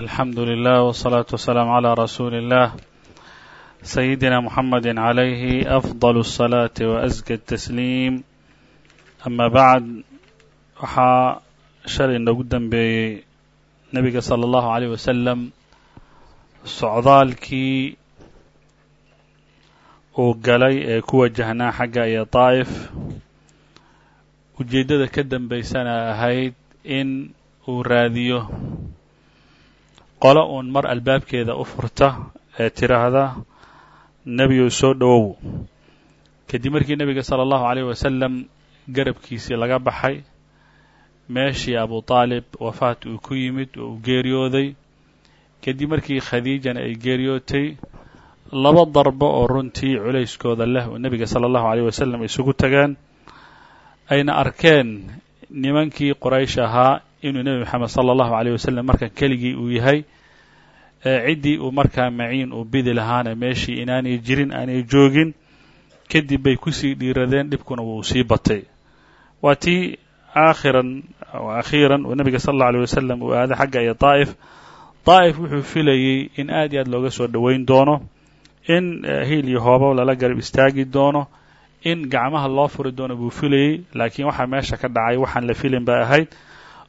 alxamdu lilah wsalaatu wasalaamu calaa rasuuli illah sayidina muxamedi calayhi afdal الsalaati waasga tasliim ama bacd waxaa shalay noogu dambeeyey nebiga sala allahu alayh wasalam socdaalkii uu galay ee ku wajahnaa xagga iyo daa'if ujeeddada ka dambaysana ahayd in uu raadiyo qolo uun mar albaabkeeda u furta ee tiraahda nebigow soo dhowow. Kadib markii nebiga sala allahu alayh wasalam garabkiisii laga baxay meeshii abu taalib wafaat uu ku yimid oo uu geeriyooday. Kadib markii khadiijana ay geeriyootay laba darbo oo runtii culayskooda leh oo nebiga sala allahu alayh wasalam isugu tageen ayna arkeen nimankii qoraysh ahaa inuu nebi moxamed sala allahu alayh wasalam markan keligii uu yahay ciddii uu markaa maciin uu bidi lahaana meeshii inaanay jirin aanay joogin kadib bay ku sii dhiiradeen dhibkuna wuu sii batay. Waa tii aakhiran akhiiran uu nebiga sala allau alيh wasalam uu aaday xagga iyo daa'if daa'if wuxuu filayey in aad iyo aad looga soo dhoweyn doono in hiil iyo hoobo lala garab istaagi doono in gacmaha loo furi doono buu filayey laakiin waxaa meesha ka dhacay waxaan la filin ba ahayd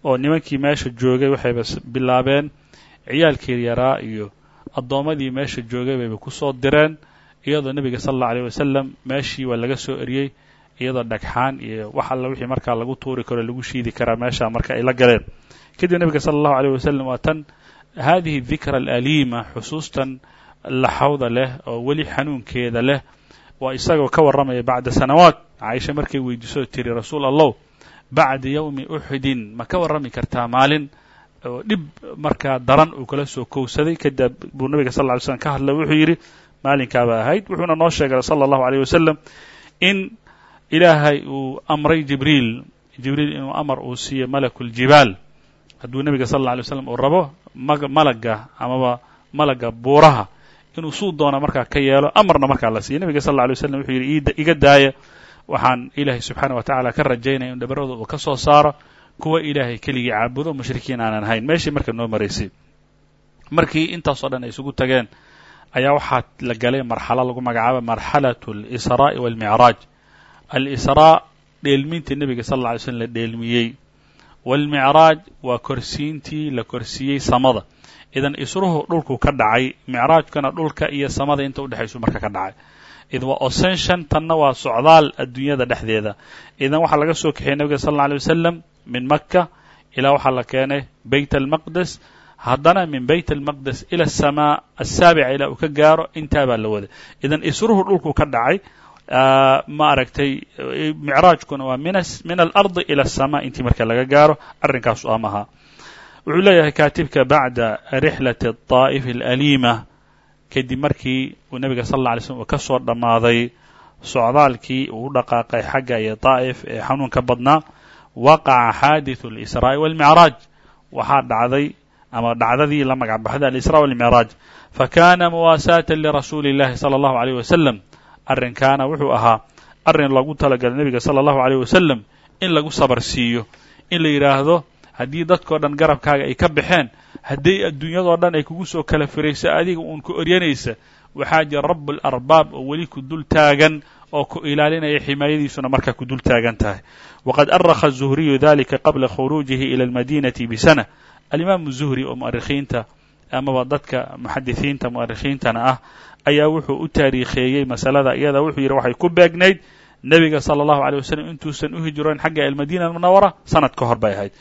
oo nimankii meesha joogay waxayba bilaabeen ciyaalkii yaraa iyo addoommadii meesha joogay bayba ku soo direen iyadoo nebiga sala allau alayh wasalam meeshii waa laga soo eriyey iyadoo dhagxaan iyo wax alla wixii markaa lagu tuuri karo lagu shiidi karaa meesha marka ay la galeen. Kadib nebiga sala allahu alayh wasalam waa tan haadihi dikra alaliima xusuustan laxawda leh oo weli xanuunkeeda leh waa isagoo ka warramaya bacda sanawaat. Caaisha markay weydiisoo tiri rasuul allow bacda yowmi uxudin ma ka warrami kartaa maalin oo dhib markaa daran uu kala soo kowsaday kadib buu nabiga sal lla ly slam ka hadlay wuxuu yidhi maalinkaaba ahayd. Wuxuuna noo sheegay sala allahu alayh wasalam in ilaahay uu amray jibriil. Jibriil inuu amar uu siiyo malakuljibaal hadduu nebiga sal alla alay waslam uu rabo malaga amaba malaga buuraha inuu suu doona markaa ka yeelo amarna markaa la siiyo nebiga sal alla alay waslam wuxuu yidhi iga daaya. Waxaan ilaahay subxaana wa tacala ka rajaynaya in dhabaradooda uu ka soo saaro kuwa ilaahay keligii caabudo mushrikiin aanan hayn meeshii marka noo maraysay markii intaasoo dhan ay isugu tageen ayaa waxaa la galay marxalo lagu magacaaba marxalaة اlإsraaءi wاlmicraaj alisraa dheelmintii nebiga sal lla ly slm la dheelmiyey wاlmicraaj waa korsiintii la korsiiyey samada idan isruhu dhulku ka dhacay micraajkana dhulka iyo samada inta udhexaysu marka ka dhacay idan waa ascension tanna waa socdaal adduunyada dhexdeeda idan waxaa laga soo kaxiyey nebiga sal alla alay wasalam min maka ilaa waxaa la keenay beyt almaqdes haddana min bayt almaqdes ila asamaa asaabica ilaa uu ka gaaro intaa baa la waday idan isruhu dhulku ka dhacay ma aragtay micraajkuna waa min alardi ila asamaa intii marka laga gaaro arrinkaasu amaha wuxuu leeyahay kaatibka bacda rixlati الطaa'if alaliima kadib markii uu nebiga sal alla alay slm uu ka soo dhammaaday socdaalkii uu u dhaqaaqay xagga iyo daa'if ee xanuunka badnaa waqaca xaadiثu اlisraa'i wاlmicraaj waxaa dhacday ama dhacdadii la magac baxday alisra walmicraaj fakana muwaasaata lirasuuli اllahi salى اllahu عalيyh wasalam arrinkaana wuxuu ahaa arrin loogu talagalay nebiga salى اllahu عalيyh wasalam in lagu sabar siiyo in la yidhaahdo haddii dadkao dhan garabkaaga ay ka baxeen hadday adduunyadoo dhan ay kugu soo kala firayso adiga uun ku oryanaysa waxaa jira rabu اlarbaab oo weli ku dul taagan oo ku ilaalinaya ximaayadiisuna markaa ku dul taagan tahay waqad arakha الzuhriyu dalika qabla khuruujihi ilى اlmadinati bisana alimaamu zuhri oo mu'arikhiinta amaba dadka muxadisiinta mu'arikhiintana ah ayaa wuxuu u taariikheeyey masalada iyada wuxuu yidhi waxay ku beegnayd nebiga salى اllahu عalيه waslm intuusan u hijroon xagga almadina almunawara sanad ka hor bay ahayd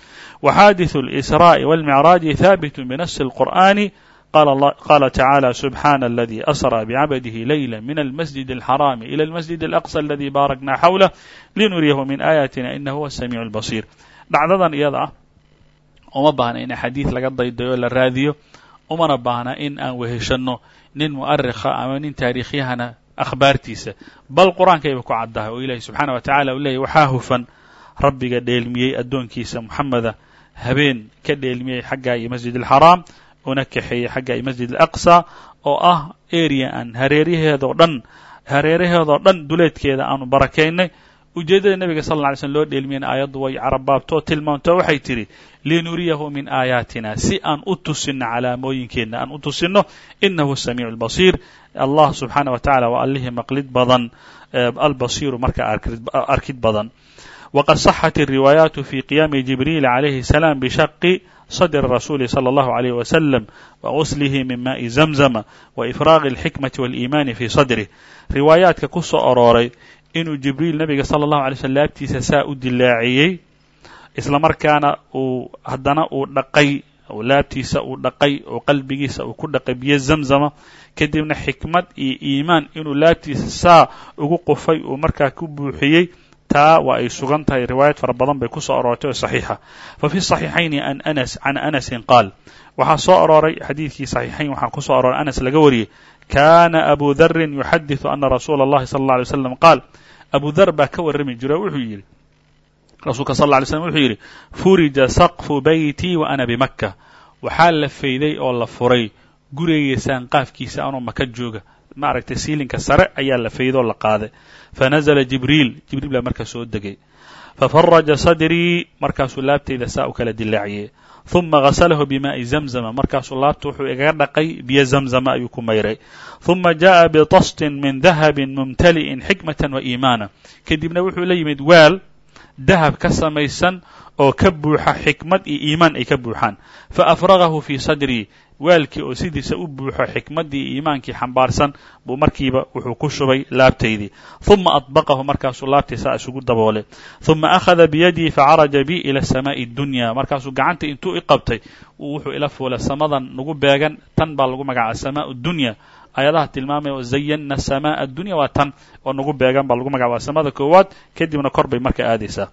waxaadiثu اlإsraaءi wاlmicraaji haabitu binasi اlqur'ani qala tacaalى subxana اladي asrى bcabdihi layla min almasjid اlxaraami ilى اlmasjid اlأqصى aladi baarakna xawlah linuriyahu min aayatina inahu huwa الsamiiع اlbasiir dhacdadan iyada ah uma baahna in xadiid laga daydayo la raadiyo umana baahna in aan weheshanno nin mu'arikha ama nin taariikhyahana akhbaartiisa bal qur-aankayba ku caddahay oo ilaahi subxaana wa tacala uu leeyahy waxaa hufan rabbiga dheelmiyey addoonkiisa moxameda habeen ka dheelmiyey xagga iyo masjid alxaraam una kaxeeyey xagga iyo masjid alaqsa oo ah area aan hareeraheedoo dhan hareeraheedoo dhan duleedkeeda aanu barakaynay. Ujeeddada nebiga sal alla ly slm loo dheelmiyana aayaddu way carabaabtoo tilmaamtoo waxay tidhi linuriyahu min aayaatina si aan u tusinno calaamooyinkeenna aan u tusinno inahu samiicu lbasiir allah subxaana wa tacala waa allihii maqlid badan albasiiru marka arkid badan wqad صaxat الriwaayaat fi qiyaami jibriil عalayhi الsalaam bishaqi صdr rasuuli slى اllah عalيh waslm wغuslihi min maءi zamzama waifraaqi اlxikmati wاliimaani fi sadrih riwaayaadka ku soo arooray inuu jibriil nabiga salى اllahu alay slm laabtiisa saa u dilaaciyey isla markaana uu haddana uu dhaqay laabtiisa uu dhaqay oo qalbigiisa uu ku dhaqay biyo zamzama kadibna xikmad iyo iimaan inuu laabtiisa saa ugu qufay uu markaa ku buuxiyey taa waa ay sugan tahay riwaayad fara badan bay ku soo aroortay oo saxiixa fa fi صaxiixayni an anas can anasin qaal waxaa soo arooray xadiidkii صaxiixayn waxaa ku soo arooray anas laga wariyey kana abu darin yuxadiثu ana rasuula اllahi salى اlه alay slam qaal abu dar baa ka warrami jira wuxuu yidhi rasuulka sal ه alay slm wuxuu yidhi furija saqfu beyti wa ana bimaka waxaa la fayday oo la furay gurigayga saanqaafkiisa anoo maka jooga maaragtay siilinka sare ayaa la faydoo la qaaday fanazla jibriil jibriil baa markaa soo degay fafaraja sadrii markaasuu laabtayda saa u kala dilaaciye uma ghasalahu bimaa'i zamzama markaasuu laabta wuxuu igaga dhaqay biyo zamzama ayuu ku mayray uma jaءa bitastin min dahabin mumtali'in xikmatan wa iimaana kadibna wuxuu la yimid waal dahab ka samaysan oo ka buuxa xikmad iyo iimaan ay ka buuxaan faafragahu fii sadrii waalkii oo sidiisa u buuxo xikmaddii iyo iimaankii xambaarsan buu markiiba wuxuu ku shubay laabtaydii ثuma aطbaqahu markaasuu laabtaysaa isugu daboolay ثuma akhada biyadii facaraja bi ila samaaءi اdunya markaasuu gacanta intuu i qabtay wuxuu ila fuulay samadan nagu beegan tan baa lagu magacaaba samaaء dunya ayadaha tilmaamaya oo zayanna samaaء adunya waa tan oo nagu beegan baa lagu magacaba samada koowaad kadibna kor bay marka aadaysaa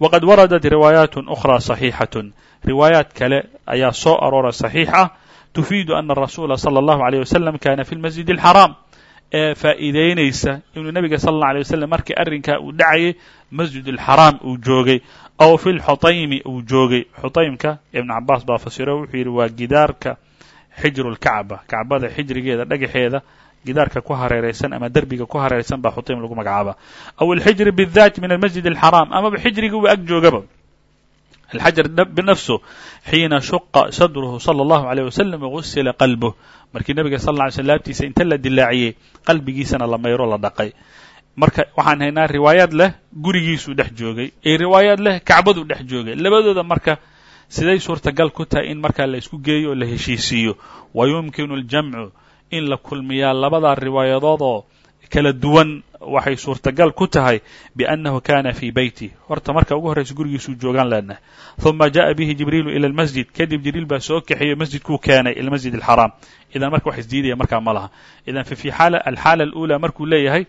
waqad waradat riwaayaat أkhra صaxiixaة riwaayaat kale ayaa soo aroora صaxiix ah tufiidu ana rasuula sala allahu alayh wasalam kana fi lmasjid alxaraam ee faa'iidaynaysa inuu nebiga sala allah alay wasalam markii arrinkaa uu dhacayay masjid alxaraam uu joogay ow fi lxutaymi uu joogay xutaymka ibn cabaas baa fasiro wuxuu yidhi waa gidaarka xijru lkacba kacbada xijrigeeda dhagaxeeda gidaarka ku hareeraysan ama derbiga ku hareeraysan baa xutaym lagu magacaabaa aw alxijri bidaat min almasjid alxaraam amaba xijrigii uu ag joogaba alxajar binafsu xiina shuqa sadruhu sala allahu alayh wasalam gusila qalbuh markii nabiga sal lla ly sl laabtiisa inta la dilaaciyey qalbigiisana la mayro la dhaqay marka waxaan haynaa riwaayaad leh gurigiisuu dhex joogay iyo riwaayaad leh kacbaduu dhex joogay labadooda marka siday suurtagal ku tahay in markaa la isku geeyo oo la heshiisiiyo wa yumkinu aljamcu in la kulmiyaa labadaa riwaayadoodoo kala duwan waxay suurtagal ku tahay biأnnahu kana fii beyti horta marka ugu horraysa gurigiisuu joogaan leenahay ثuma jaءa bihi jibriilu ilى اlmasjid kadib jibriil baa soo kaxeeyo masjidkuu keenay ila masjid اlxaraam idan marka wax isdiidaya markaa ma laha idan fi alxaala اlأulى markuu leeyahay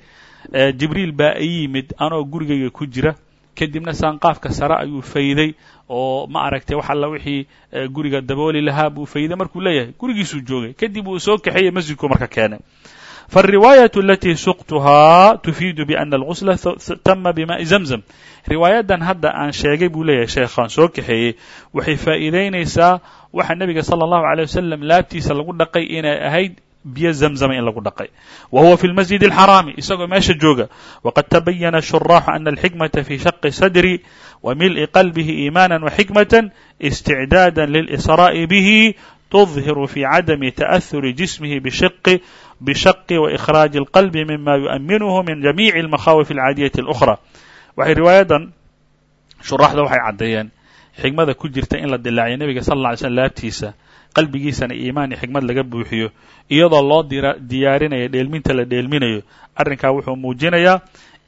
jibriil baa i yimid anoo gurigayga ku jira kadibna saanqaafka sare ayuu fayday oo ma aragtay wax alla wixii guriga dabooli lahaa buu fayday markuu leeyahay gurigiisuu joogay kadib uu soo kaxeeyey masjidkuu marka keenay فالرواية التي سقتها تفيد بأن الغسل تم بماء زمزم riwaayadan hadda aan sheegay buu leeyahay sheekhaan soo kaxeeyey waxay faa'iidaynaysaa waxa nebiga salى الlahu عalيه wasalam laabtiisa lagu dhaqay inay ahayd biyo zamzama in lagu dhaqay wa huwa fi اlmasjid الxaraami isagoo meesha jooga waqad tabayana shuraaxu ana alxikmaةa fi shaqi sadri wa mil'i qalbihi iimaana وxikmaة اsticdaada lilإsraaءi bihi تظhir fi cadami ta'ahuri jismihi bshiqi bshaqi وإkhraaji الqalbi mima yuؤminuhu min jamiici الmakhawif الcaadiyaةi الأkhرى waxay riwaayadan shuraaxda waxay caddeeyeen xigmada ku jirta in la dilaaciyo nebiga sal lla alay slm laabtiisa qalbigiisana iimaan iyo xigmad laga buuxiyo iyadoo loo diyaarinayo dheelminta la dheelminayo arrinkaa wuxuu muujinayaa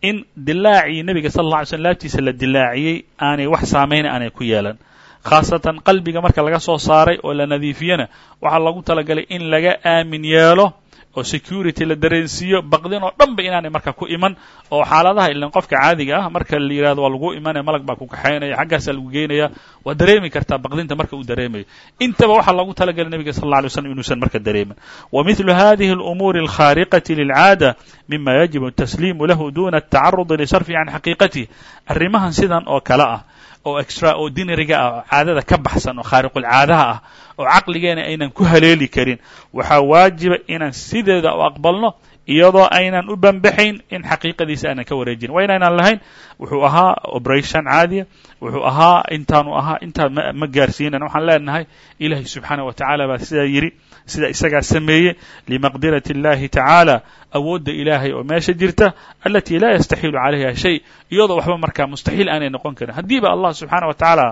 in dilaacii nebiga sal alla alay slm laabtiisa la dilaaciyey aanay wax saamayna aanay ku yeelan khaasatan qalbiga marka laga soo saaray oo la nadiifiyana waxaa loogu talagalay in laga aamin yeelo oo security la dareensiiyo baqdin oo dhan ba inaanay marka ku iman oo xaaladaha ilan qofka caadiga ah marka la yidhahdo waa lagu imanaya malag baa ku kaxaynaya xaggaasaa lagu geynaya waa dareemi kartaa baqdinta marka uu dareemayo. Intaba waxaa loogu talagalay nebiga sal alla alay slam inuusan marka dareemin. Wa mithlu hadihi اlumuuri alkhaariqati lilcaada mima yajibu tasliimu lahu duna atacarudi lisarfi can xaqiiqatih arrimahan sidan oo kale ah oo extraordinariga ah oo caadada ka baxsan oo khaariqulcaadaha ah oo caqligeena aynan ku haleeli karin. Waxaa waajiba inaan sideeda u aqbalno iyadoo aynan u banbaxayn in xaqiiqadiisa aanan ka wareejin. Waa inaynaan lahayn wuxuu ahaa operation caadiya wuxuu ahaa intaanu ahaa intaa ma gaarsiinan waxaan leenahay ilaahay subxaanah wa tacaala baa sidaa yidhi sida isagaa sameeyey limaqdirati اllahi tacaala awoodda ilaahay oo meesha jirta alatii laa yastaxiilu calayha shay iyadoo waxba markaa mustaxiil aanay noqon karin. Haddiiba allah subxaana wa tacaala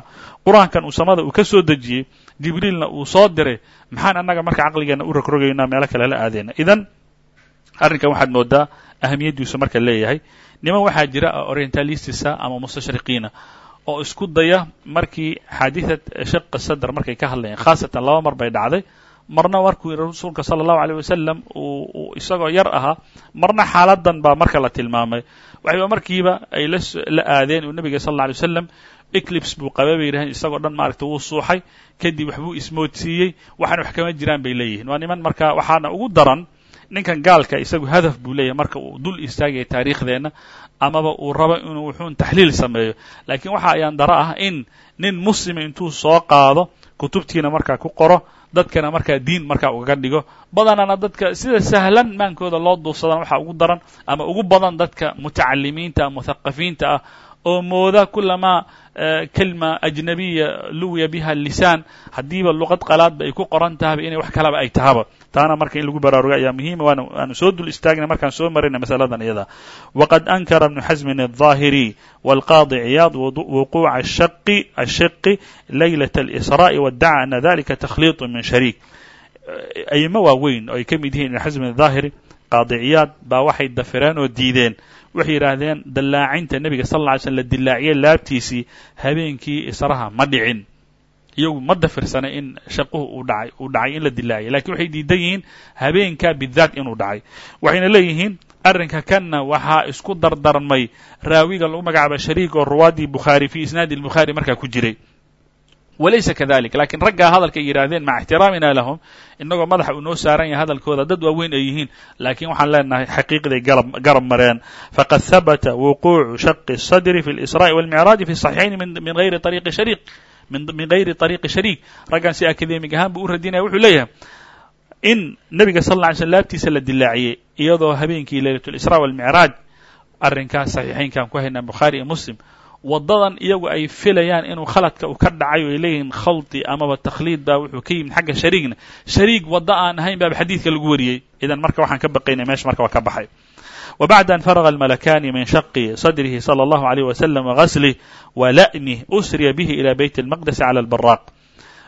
qur'aankan uu samada uu ka soo dejiyey jibriilna uu soo diray maxaan annaga marka caqligeenna u rogrogaynaa meelo kale la aadeyna. Idan arrinkan waxaad moodaa ahamiyaddiisu marka leeyahay niman waxaa jira orientalistisa ama mustashriqiina oo isku daya markii xaadiثat shaqa sadr markay ka hadlayeen khaasatan laba mar bay dhacday marna markuu yihi rasuulka sala allahu aleyh wasalam uu isagoo yar ahaa marna xaaladan baa marka la tilmaamay. Waxayba markiiba ay la aadeen uu nebiga sal alla alay wasalam eclips buu qaba bay yidhaheen isagoo dhan maaragta wuu suuxay kadib waxbuu ismoodsiiyey waxaan wax kama jiraan bay leeyihiin. Waa niman marka waxaana ugu daran ninkan gaalka isagu hadaf buu leeyahay marka uu dul istaagaya taariikhdeenna amaba uu rabo inuu wuxuun taxliil sameeyo. Laakiin waxa ayaan dara ah in nin muslima intuu soo qaado kutubtiina markaa ku qoro dadkana markaa diin markaa ugaga dhigo. Badanana dadka sida sahlan maankooda loo duufsadaan waxaa ugu daran ama ugu badan dadka mutacalimiinta muthaqafiinta ah oo mooda kulamaa kelma ajnabiya luwiya biha lisaan haddiiba luqad qalaadba ay ku qoran tahaba inay wax kalaba ay tahaba taana marka in lagu baraaruga ayaa muhiima waana waanu soo dul istaagna markaan soo marayna masaladan iyada waqad ankara ibnu xasmin الظaahiri wاlqaadi ciyaad wuquuca ashaqi ashiqi laylaة اlإsraaءi wاddaca ana dalika takhliiط min shariik ayimo waaweyn oo ay ka mid yihiin ibnu xasmin الظaahiri qaadi ciyaad baa waxay dafireen oo diideen waxay yidhaahdeen dallaacinta nebiga sal alla alay slm la dillaaciyey laabtiisii habeenkii israha ma dhicin. Iyagu ma dafirsanay in shaquhu uu dhacay uu dhacay in la dillaaciyay lakiin waxay diidan yihiin habeenka bidaat inuu dhacay. Waxayna leeyihiin arrinka kanna waxaa isku dardarmay raawiga lagu magacaaba shariik oo ruwaadii bukhaari fii isnaadi albukhaari markaa ku jiray walaysa kadalik lakiin raggaa hadalka ay yidhaahdeen maca ixtiraamina lahum inagoo madaxa uu noo saaran yahay hadalkooda dad waaweyn ay yihiin laakiin waxaan leenahay xaqiiqday garab mareen faqad habata wuquucu shaqi الsadri fi اlإsraaءi wاlmicraaji fi صaxiixayn min gayri ariiqi shariik min gayri طariiqi shariik raggan si akademig ahaan buu u radinaya wuxuu leeyahay in nebiga sal lla ly slm laabtiisa la dilaaciyey iyadoo habeenkii laylat اlisraa wاlmicraaj arrinkaas saxiixaynkaan ku haynaa bukhaari iyo muslim waddadan iyagu ay filayaan inuu khaladka uu ka dhacay o ay leeyihiin khaldi amaba takhliid baa wuxuu ka yimid xagga shariigna shariig wadda aan ahayn baaba xadiidka lagu wariyey idan marka waxaan ka baqaynay meesha marka waa ka baxay وبعد أن فرغ الملكان من شق صدره صلى الله عليه وسلم وغسله ولأمه أسري به إلى بيت المقدس على البراق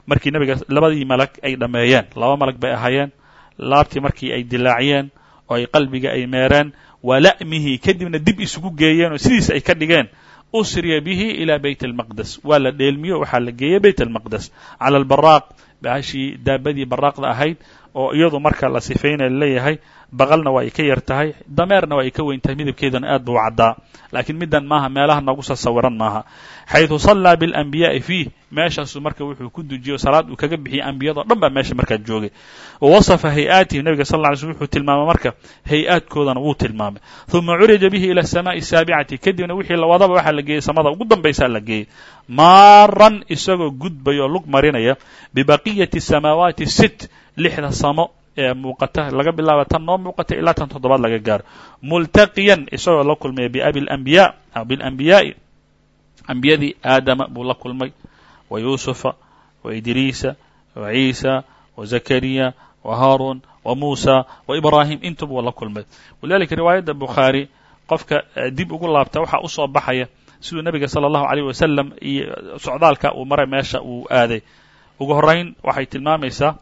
markii nabiga labadii malag ay dhammeeyeen laba malag bay ahaayeen laabtii markii ay dilaaciyeen oo ay qalbiga ay meereen wala'mihi kadibna dib isugu geeyeen oo sidiis ay ka dhigeen usriya bihi ilى bayt اlmaqdes waa la dheelmiyo waxaa la geeyey bayt اlmaqdes cala albaraaq bahashii daabadii baraaqda ahayd oo iyadu marka la sifaynaya leeyahay baqalna waa ay ka yartahay dameerna waa ay ka weyn midabkeedana aad buu caddaa. Laakiin middan maaha meelaha noogu soo sawiran maaha. Xaydu sallaa biاlanbiyaai fiih meeshaasuu marka wuxuu ku dujiyo salaad uu kaga bixiyay ambiyadao dhan baa meesha markaa joogay. Wa hay'aatihi nebiga sal lla ly wuxuu tilmaamay marka hay'aadkoodana wuu tilmaamay. Huma curija bihi ila asamaai asaabicati kadibna wixii lawadaba waxaa la geeyey samada ugu dambaysaa la geeyey. Maaran isagoo gudbaya oo lug marinaya bibaqiyati samaawaati sit lixda samo ee muuqata laga bilaaba tan noo muuqata ilaa tan toddobaad laga gaaro multaqiyan isagoo la kulmaya biabi اlanbiya biاlanbiyaa'i ambiyadii aadama buu la kulmay. Wa yuusufa wa idriisa wa ciisa wa zakariya wa haaruun wa muusa wa ibraahim intuba la kulmay. Walidalika riwaayadda bukhaari qofka dib ugu laabta waxaa u soo baxaya siduu nebiga sala allahu alayh wasalam iyo socdaalka uu maray meesha uu aaday. Ugu horrayn waxay tilmaamaysaa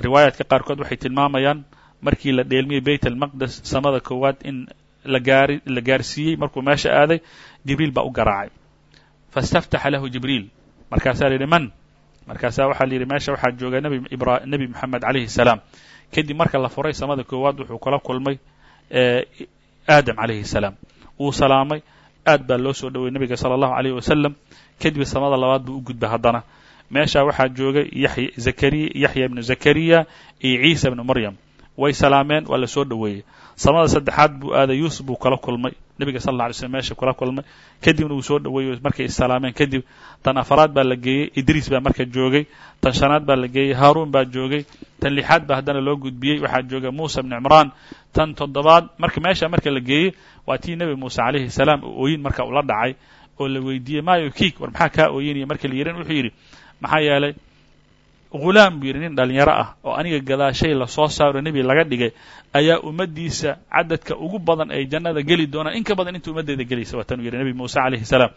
riwaayaadka qaarkood waxay tilmaamayaan markii la dheelmiyey bayt almaqdes samada koowaad in la gaari la gaarsiiyey markuu meesha aaday jibriil baa u garaacay. Fastaftaxa lahu jibriil. Markaasaa la yidhi man? Markaasaa waxaa la yidhi meesha waxaa jooga nebi ibra nebi moxamed calayhi salaam. Kadib marka la furay samada koowaad wuxuu kula kulmay eh, aadam calayhi salaam. Wuu salaamay aad baa loo soo dhoweyey nebiga sala allahu calayh wasalam kadib samada labaad buu u gudbay haddana meeshaa waxaa joogay yaxya ibnu zakariya iyo ciisa ibnu maryam. Way salaameen waa la soo dhoweeyey samada saddexaad buu aaday yuusuf buu kala kulmay. Nebiga sal alla slm meesha kula kulmay. Kadibna uu soo dhoweeyo markay issalaameen kadib tan afaraad baa la geeyey idriis baa marka joogay. Tan shanaad baa la geeyey haaruun baa joogay. Tan lixaad baa haddana loo gudbiyey waxaa jooga muusa bni cimraan. Tan toddobaad marka meesha marka la geeyey waa tii nebi muuse calayhi salaam oo ooyin marka ula dhacay oo la weydiiyey maayo kiik war maxaa kaa ooyinaya marka la yidhin wuxuu yidhi maxaa yeelay ghulaam buu yidhi nin dhalinyaro ah oo aniga gadaashay la soo saaro nebi laga dhigay ayaa ummaddiisa cadadka ugu badan ay jannada geli doonaan. In ka badan inta ummaddeeda gelaysa waa tanuu yidhi nebi muuse calayhi salaam.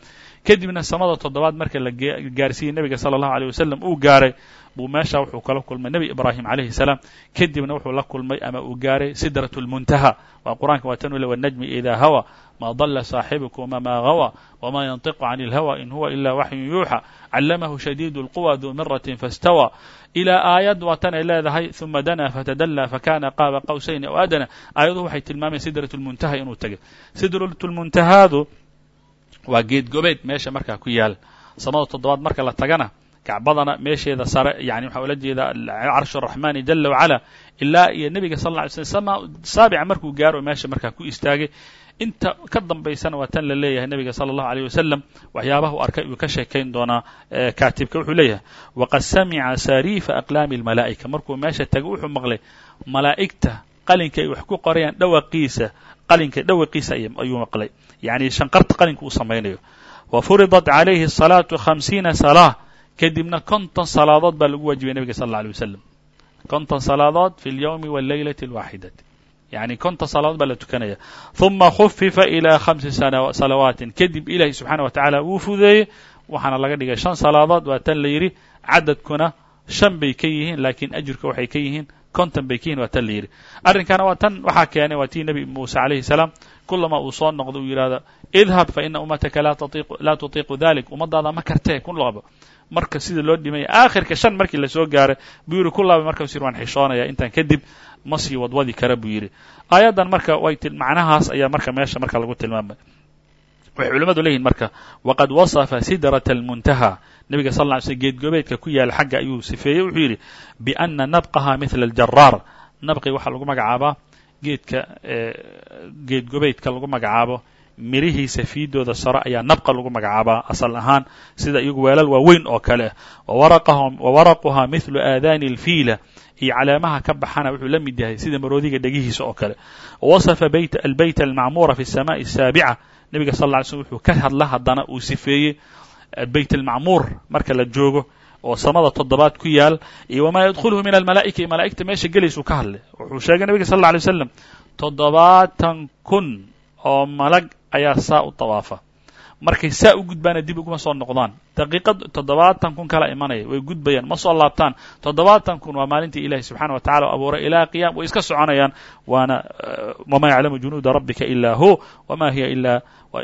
Kadibna samada toddobaad marka la gaarsiiyey nebiga sala allahu aleyh wasalam uu gaaray. Buu meesha wuxuu kala kulmay nebi ibraahim calayhi salaam. Kadibna wuxuu la kulmay ama uu gaaray sidrat lmuntaha waa qur'aanka waa tan ule wanajmi idaa hawa ma dala saaxibukum wma gawa wma yantiqu can اlhawa in huwa ila waxyu yuuxa callamahu shadiid اlquwa duu miratin faاstawa ilaa aayad waa tan ay leedahay ثuma danaa fatadalى fakana qaaba qawsayn aw adana aayaduhu waxay tilmaamayan sidraة اlmuntaha inuu tegay sidraة اlmuntahaadu waa geed gobeed meesha markaa ku yaal samada toddobaad marka la tagana kacbadana meesheeda sare yani waxaa ula jeeda carsh الraxmani jala wacala ilaa iyo nebiga sal lla alay slm saabica markuu gaaro meesha markaa ku istaagay inta ka dambaysana waa tan la leeyahay nebiga sala allahu aleyh wasalam waxyaabaha u arkay uu ka sheekayn doonaa kaatibka wuxuu leeyahay waqad samica sariifa aqlaami almalaa'ika markuu meesha tago wuxuu maqlay malaa'igta qalinka ay wax ku qorayaan dhawaqiisa qalinka dhawaqiisa ayuu maqlay yacni shanqarta qalinka uu samaynayo wa furidat calayhi asalaatu khamsiina salaa kadibna konton salaadood baa lagu waajibay nebiga sal alla alay wasalam konton salaadood fi اlyowmi wاllaylati اlwaaxidati yani konton salaadood baa la tukanaya. ثuma khufifa ilى khamsi salawaatin. Kadib ilahi subxaana wa tacaala wuu fudeeyey waxaana laga dhigay shan salaadood. Waa tan la yidhi cadadkuna shan bay ka yihiin laakiin ajirka waxay ka yihiin konton bay ka yihiin waa tan la yidhi. Arrinkana waa tan waxaa keenay waa tii nebi muuse calayhi salaam kulama uu soo noqdo uu yidhahdo idhab faina ummataka laa tutiiqu dalik ummaddaada ma kartee ku laba marka sida loo dhimaya aakhirka shan markii la soo gaaray buu yidhi ku laaba markaas yir waan xishoonaya. Intaan kadib ma sii wadwadi kara buu yidhi. Aayaddan marka way macnahaas ayaa marka meesha marka lagu tilmaamay. Waxay culimmadu leeyihiin marka waqad wasafa sidrata almuntaha. Nebiga sal ly slm geedgobeedka ku yaalla xagga ayuu sifeeyey wuxuu yidhi biana nabqaha mithla aljaraar nabqi waxaa lagu magacaabaa geedka geedgobeydka lagu magacaabo mirihiisa fiidooda sare ayaa nabqa lagu magacaabaa asal ahaan sida iyagu weelal waaweyn oo kale. Wa waraquhaa mithlu aadaani alfiila iyo caleemaha ka baxana wuxuu la mid yahay sida maroodiga dhegihiisa oo kale wawasafa albeyt almacmuura fi الsamaءi الsaabica nebiga sal lla ly slm wuxuu ka hadla haddana uu sifeeyey beyt almacmuur marka la joogo oo samada toddobaad ku yaal iyo wamaa yadkhuluhu min almalaa'ika iyo malaa'igta meesha gelaysuu ka hadlay wuxuu sheegay nebiga sal alla alay waslam toddobaatan kun oo malag ayaa saa u dawaafa markay saa u gudbaana dib uguma soo noqdaan. Daqiiqad toddobaatan kun kala imanaya way gudbayaan ma soo laabtaan. Toddobaatan kun waa maalintii ilahi subxana wa tacala o abuuray ilaa qiyam way iska soconayaan. Waana wama yaclamu junuuda rabbika ila hu wama hiya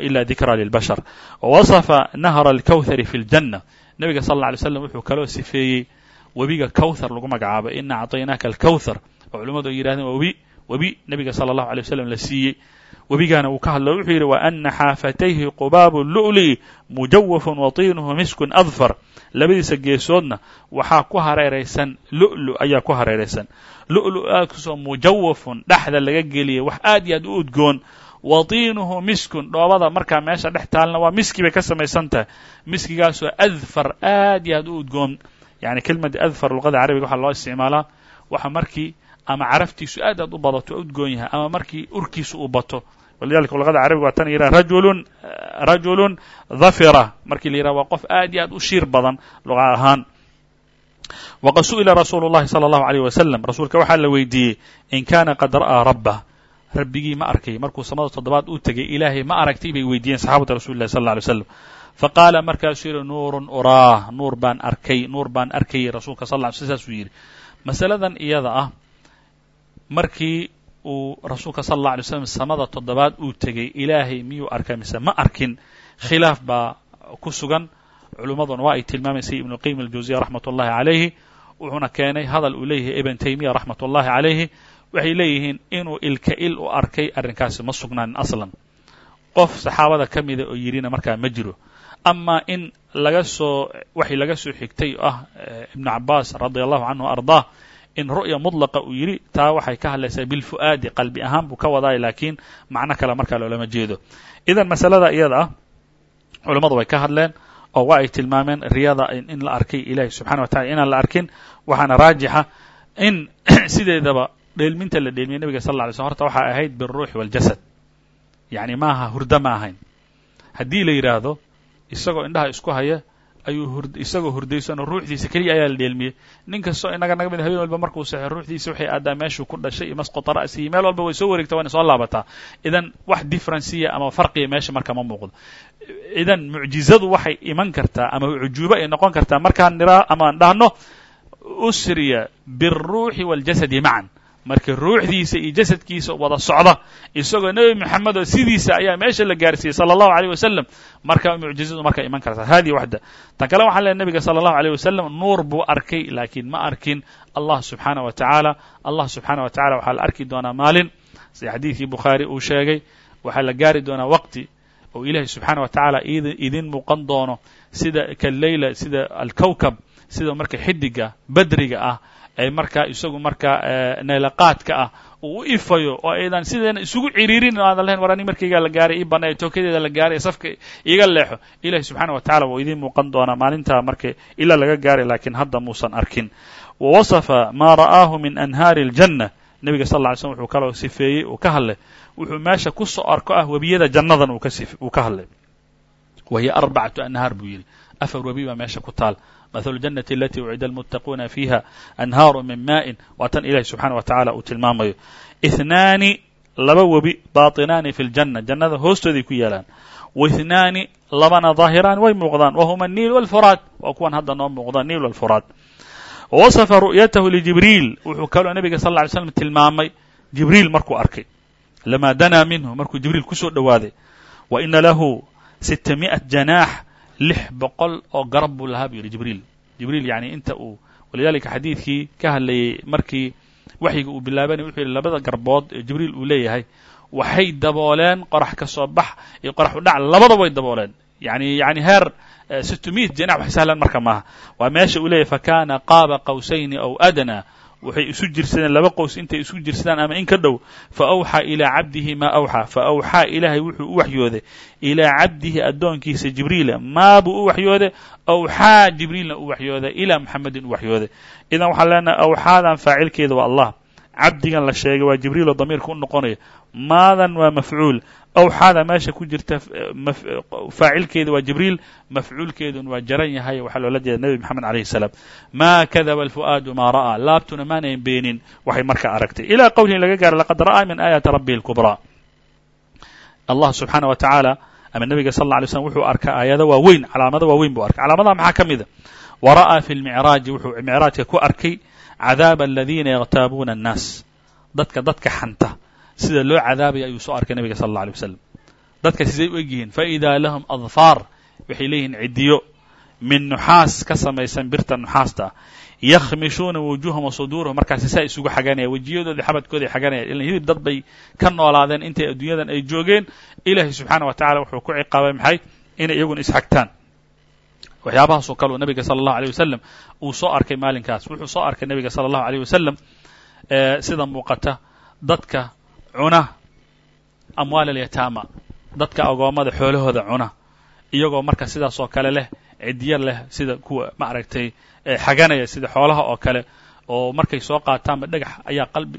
ila dikra lilbashar wawasafa nahra alkawthari fi ljanna nebiga sal alla alay slam wuxuu kaloo sifeeyey webiga kawthar lagu magacaabay. Ina acطaynaaka alkawthar. Oo culimmadu ay yidhahdeen webi webi nebiga sala allahu la siiyey webigaana uu ka hadlo wuxuu yidhi wa ana xaafatayhi qubaabu lu'li mujawafun watiinuhu miskun adfar labadiisa geesoodna waxaa ku hareeraysan lu'lu ayaa ku hareeraysan lu'lu aadkusoo mujawafun dhexda laga geliyay wax aad iyo aad u udgoon watiinuhu miskun dhoobada markaa meesha dhex taalna waa miski bay ka samaysan tahay miskigaasoo adfar aad iyo aad u udgoon yani kelmadda adfar luqada carabiga waxaa loo isticmaalaa waxa markii ama caraftiisu aad aad u badato udgoon yahay ama markii urkiisu uu bato walidalika luqada carabiga waa tan yidhaha rajulun rajulun dhafira. Markii la yidhaha waa qof aad iyo aad u shiir badan luqa ahaan. Waqad su'ila rasuulu llahi sala allahu alayh wasalam rasuulka waxaa la weydiiyey in kaana qad ra'aa rabbah rabbigii ma arkay markuu samada toddobaad uu tegay ilaahay ma aragtay bay weydiiyeen saxaabata rasuli llahi sal alla alay slam faqaala markaasuu yidhi nuurun uraah nuur baan arkay nuur baan arkayay rasuulka sal lla ly saasuu yidhi masaladan iyada ah markii uu rasuulka sal alla alay slam samada toddobaad uu tegey ilaahay miyuu arkay mise ma arkin? Khilaaf baa ku sugan. Culummaduna waa ay tilmaamaysay ibnu qayim aljawziya raxmat ullahi calayhi wuxuuna keenay hadal uu leeyahay ibn taymiya raxmat ullahi calayhi waxay leeyihiin inuu ilka il u arkay arrinkaasi ma sugnaanin aslan. Qof saxaabada ka mida oo yidhina markaa ma jiro. Ama in laga soo waxay laga soo xigtay oo ah ibnu cabaas radia allahu canhu ardaa in ru'ya mudlaqa uu yidhi taa waxay ka hadlaysaa bilfu'aadi qalbi ahaan buu ka wadaay laakiin macno kale markaa loolama jeedo. Idan masalada iyada ah culammadu way ka hadleen oo waa ay tilmaameen riyada in la arkay ilaahi subxana wa tacala inaan la arkin waxaana raajixa in sideedaba dheelminta la dheelmiyay nebiga sal lla alay slm horta waxay ahayd biاlruuxi waاljasad yacni maaha hurdo ma ahayn haddii la yidhaahdo isagoo indhaha isku haya ayuu isagoo hurdaysanoo ruuxdiisa keliya ayaa la dheelmiyey. Nin kastoo inaga naga mid habeen walba markuu sexo ruuxdiisa waxay aadaa meeshuu ku dhashay iyo masqota ra'sihi meel walba way soo wareegta wayna soo laabataa. Idan wax differenciya ama farqiya meesha marka ma muuqdo. Idan mucjizadu waxay iman kartaa ama cujuubo ay noqon kartaa markaan niraa amaan dhahno usriya biاlruuxi waاljasadi macan marka ruuxdiisa iyo jasadkiisa wada socda isagoo nebi moxamed oo sidiisa ayaa meesha la gaarsiiyey sala allahu aleyh wasalam marka mucjizadu marka iman kartaa. Hadihi waxda. Tan kale waxaan leeay nebiga sala allahu aleyh wasalam nuur buu arkay laakiin ma arkin allah subxaanah wa tacaala allah subxaanah wa tacala waxaa la arki doonaa maalin. Sida xadiidkii bukhaari uu sheegay waxaa la gaari doonaa waqti oo ilaahay subxaanah wa tacaala idin muuqan doono sida kaleyla sida alkowkab sida marka xidiga badriga ah ay markaa isagu markaa neelaqaadka ah uu u ifayo oo aydan sideena isugu ciriirin aadan lahayn war ani markaygaa la gaaray ii banay tookadeeda la gaaray safka iga leexo ilahi subxaana wa tacala wuu idiin muuqan doonaa maalintaa marka ilaa laga gaaray laakiin hadda muusan arkin. Wa wasafa maa ra'aahu min anhaari aljanna. Nebiga sal lla ly slm wuxuu kaloo sifeeyey uu ka hadlay. Wuxuu meesha ku soo arko ah webiyada jannadan uu ka hadlay. Wa hiya arbacatu anhaar buu yidhi. Afar webi baa meesha ku taal مثل الجنة التي وعد المتقون فيها أنهاar min mاء waa tan ilahi subحaanه wa taعala uu tilmaamayo اثناani laba webi baطinaani في الجنة jannada hoostooday ku yaalaan واثناani labana ظaahiraan way muuqdaan وهma النيل والفuraad waa kuwan hadda noo muuqda نيل والفuraad ووصفa ru'yatahu لجibriil wuxuu kaloo nebiga sal اه عlي sلم tilmaamay jibriil markuu arkay lama danaa minhu markuu jibriil kusoo dhowaaday وإna lahu ستمئة جanاax lix boqol oo garab buu lahaa buu yidhi jibriil. Jibriil yani inta uu walidaalika xadiidkii ka hadlayey markii waxyiga uu bilaabanay wuxuu yidhi labada garbood ee jibriil uu leeyahay waxay dabooleen qorax ka soo bax iyo qorax u dhac labadaba way dabooleen. Yani yani heer sitmiit janax wax sahlan marka maaha. Waa meesha uu leeyahy fakana qaaba qawsayni aw adnaa waxay isu jirsadeen laba qows intay isu jirsadaan ama in ka dhow fa awxaa ilaa cabdihi maa awxaa fa awxaa ilaahay wuxuu u waxyooday ilaa cabdihi addoonkiisa jibriila. Maa buu u waxyooday? Awxaa jibriilna u waxyooday ilaa muxamedin u waxyooday. Idan waxaan leenahay awxaadan faacilkeeda waa allah cabdigan la sheegay waa jibriilo damiirka u noqonaya maadan waa mafcuul. Awxaada meesha ku jirta faacilkeeda waa jibriil mafcuulkeedun waa jaran yahay waxaa loola jeeda nebi moxamed alayh salaam. Maa kadaba alfu'aadu maa ra'aa laabtuna maanayn beenin waxay markaa aragtay. Ilaa qowlihin laga gaara laqad ra'aa min aayaati rabbihi اlkubraa allah subxaana wa tacaala ama nebiga sal alla lay slam wuxuu arkaa aayado waa calaamado waa buu arkay calaamadaha maxaa ka mida wa fi lmicraaji wuxuu micraajka ku arkay cadaaba aladiina yakhtaabuuna annaas. Dadka dadka xanta. Sida loo cadaabaya ayuu soo arkay nebiga sal alla alay wasalam dadka siday u egyihiin faidaa lahum adfaar waxay leeyihiin cidiyo min nuxaas ka samaysan birta nuxaasta. Yakhmishuuna wujuuhum wa suduurahum markaasi saa isugu xaganaya wejiyadooda xabadkooda ay xaganayaan. Ilan hilib dad bay ka noolaadeen intay adduunyadan ay joogeen. Ilaahay subxaana wa tacala wuxuu ku ciqaabay maxay? Inay iyaguna isxagtaan waxyaabahaasoo kale uu nebiga sala allahu aleyh wasalam uu soo arkay maalinkaas. Wuxuu soo arkay nebiga sala allahu aleyh wasalam sida muuqata dadka cuna amwaal alyataama dadka agoommada xoolahooda cuna iyagoo marka sidaas oo kale leh cidiya leh sida kuwa ma aragtay xaganaya sida xoolaha oo kale oo markay soo qaataanba dhagax ayaa qalbi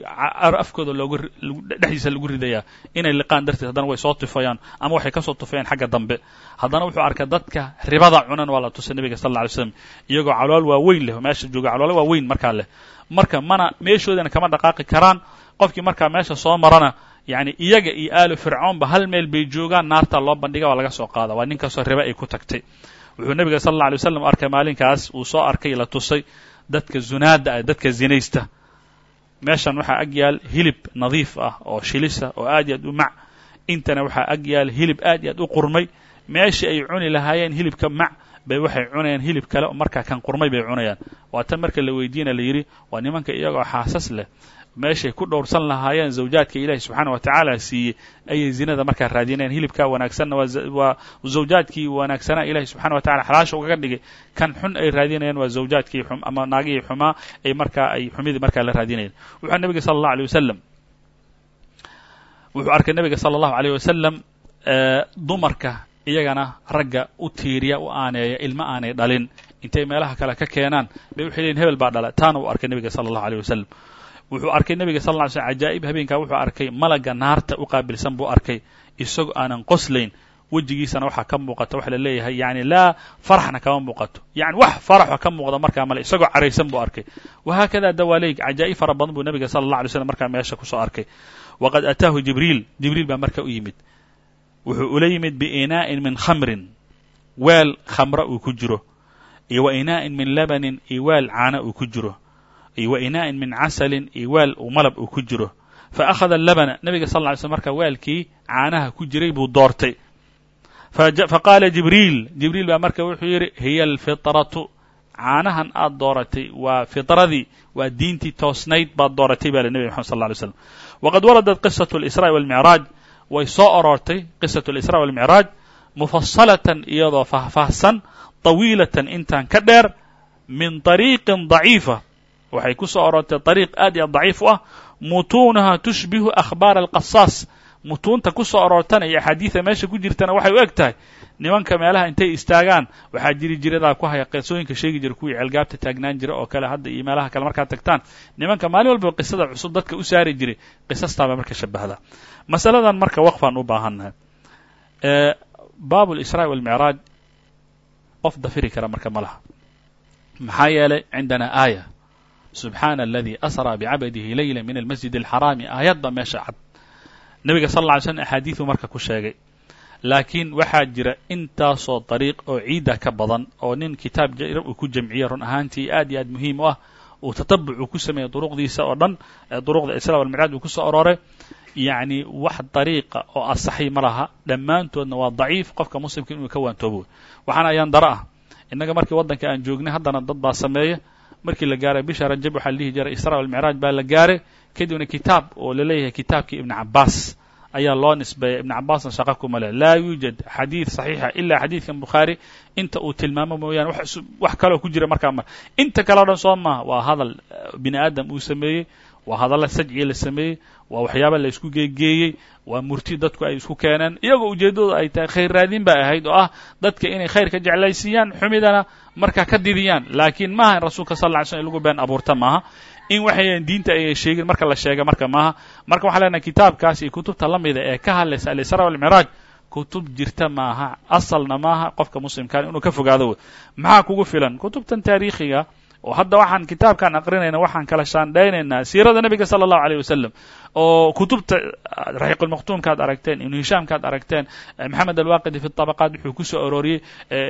afkooda loogu dhexdiisa lagu ridayaa inay liqaan darteed haddana way soo tufayaan ama waxay ka soo tufayaan xagga dambe. Haddana wuxuu arkay dadka ribada cunan waa la tusay nebiga sal alla slam iyagoo calool waaweyn leh meesha jooga caloolo waaweyn markaa leh. Marka mana meeshoodana kama dhaqaaqi karaan qofkii markaa meesha soo marana yani iyaga iyo aalu fircoonba hal meel bay joogaan naarta loo bandhiga waa laga soo qaada waa nin kastoo riba ay ku tagtay. Wuxuu nebiga sal alla alay waslam arkay maalinkaas uu soo arkay la tusay dadka zunaada ah dadka zinaysta. Meeshan waxaa ag yaal hilib nadiif ah oo shilisa oo aad iyo aad u mac. Intana waxaa ag yaal hilib aad iyo aad u qurmay. Meeshii ay cuni lahaayeen hilibka mac bay waxay cunayaan hilib kale markaa kan qurmay bay cunayaan. Waa tan marka la weydiina la yidhi waa nimanka iyagoo xaasas leh meeshay ku dhowrsan lahaayeen zawjaadka ilaahi subxaana wa tacaala siiyey ayay zinada markaa raadinayaan hilibkaa wanaagsanna waa zawjaadkii wanaagsanaa ilahi subxana wa tacala xalaasha ugaga dhigay. Kan xun ay raadinayaan waa zawjaadkii ama naagihii xumaa ay markaa ay xumidii markaa la raadinayaan wuxuu nabiga sala allahu alيh wuxuu arkay nabiga sala allahu aleyh wasalam dumarka iyagana ragga u tiiriya u aaneeya ilmo aanay dhalin. Intay meelaha kale ka keenaan bay waxay hebel baa dhala taana uu arkay nebiga sala allahu wasalam wuxuu arkay nebiga sal ly slm cajaa'ib habeenkaa wuxuu arkay malagga naarta u qaabilsan buu arkay. Isagoo aanan qoslayn wejigiisana waxaa ka muuqata waxa la leeyahay yani laa faraxna kama muuqato. Yani wax faraxo ka muuqda markaa male isagoo caraysan buu arkay. Wahaakada dawaaleyg cajaa'ib fara badan buu nebiga sala allah alay slam markaa meesha ku soo arkay. Waqad ataahu jibriil jibriil baa marka u yimid. Wuxuu ula yimid biinaa'in min khamrin weel khamra uu ku jiro iyo wa inaa'in min labanin iyo weel caana uu ku jiro iyo wa inaa'in min casalin iyo weel uu malab uu ku jiro fa akhada labana nebiga sal lla ly slm marka weelkii caanaha ku jiray buu doortay faqaala jibriil jibriil baa marka wuxuu yidhi hiya alfitratu caanahan aad dooratay waa fitradii waa diintii toosnayd baad dooratay baa le nebi maxamed sal lla alay slam waqad waradat qisatu alisra'i walmicraaj way soo aroortay qisatu alisra' walmicraaj mufasalatan iyadoo faahfaahsan طawiilatan intaan ka dheer min طariiqin ضaciifa waxay ku soo aroortay ariiq aad iyo aad daciif u ah. Mutuunaha tushbihu akhbaar alqasaas mutuunta ku soo aroortanaya axaadiida meesha ku jirtana waxay u eg tahay nimanka meelaha intay istaagaan. Waxaa jiri jiradaa ku haya qisooyinka sheegi jira kuwii celgaabta taagnaan jira oo kale hadda iyo meelaha kale markaad tagtaan. Nimanka maalin walba qisada cusub dadka u saari jiray qisastaabaa marka shabahda. Masaladan marka waqfaan u baahannahay. Baab lisraa walmicraaj qof dafiri kara marka ma maxaa yeelay cindanaa aaya subxaana aladii asraa bicabadihi leyla min almasjid alxaraami aayadba meesha cad. Nebiga sal lla ly slm axaadiidu marka ku sheegay. Laakiin waxaa jira intaasoo dariiq oo ciidda ka badan oo nin kitaab uu ku jamciye run ahaantii aad iyo aad muhiim u ah. Uu tatabuc uu ku sameeyey duruqdiisa oo dhan duruqda isra walmicraaj uu ku soo arooray. Yacni wax dariiqa oo asaxay ma laha. Dhammaantoodna waa daciif qofka muslimka inuu ka waantoobo. Waxaana ayaan daro ah. Innaga markii waddanka aan joognay haddana dad baa sameeya markii la gaaray bisha rajab waxaa la dhihi jiray isra walmicraaj baa la gaaray. Kadibna kitaab oo la leeyahay kitaabkii ibni cabaas ayaa loo nisbeeya ibn cabaasna shaqa kuma leh laa yuujad xadiid saxiixa ilaa xadiidkan bukhaari inta uu tilmaamo mooyaane wax kaloo ku jira markaa ma. Inta kale o dhan soo maaha waa hadal bini aadam uu sameeyey waa hadalla sajciya la sameeyey waa waxyaaba la isku geegeeyey waa murti dadku ay isku keeneen. Iyagoo ujeeddadu ay tahay khayr raadin bay ahayd oo ah dadka inay khayrka jeclaysiiyaan xumidana markaa ka didiyaan. Laakiin maaha in rasuulka sal lla ly in lagu been abuurta maaha in waxayan diinta ay sheegin marka la sheega marka maaha. Marka waxaan leenahay kitaabkaas iyo kutubta la mida ee ka hadlaysa alisra walmicraaj kutub jirta maaha asalna maaha qofka muslimkaan inuu ka fogaado. Maxaa kugu filan? Kutubtan taariikhiga oo hadda waxaan kitaabkan aqrinayna waxaan kala shaandhaynaynaa siirada nebiga sala allahu aleyh wasalam oo kutubta raxiiqulmaktuumka aragteen ibnu hishaamka aragteen maxamed alwaaqidi fi طabaqaat wuxuu ku arooriyey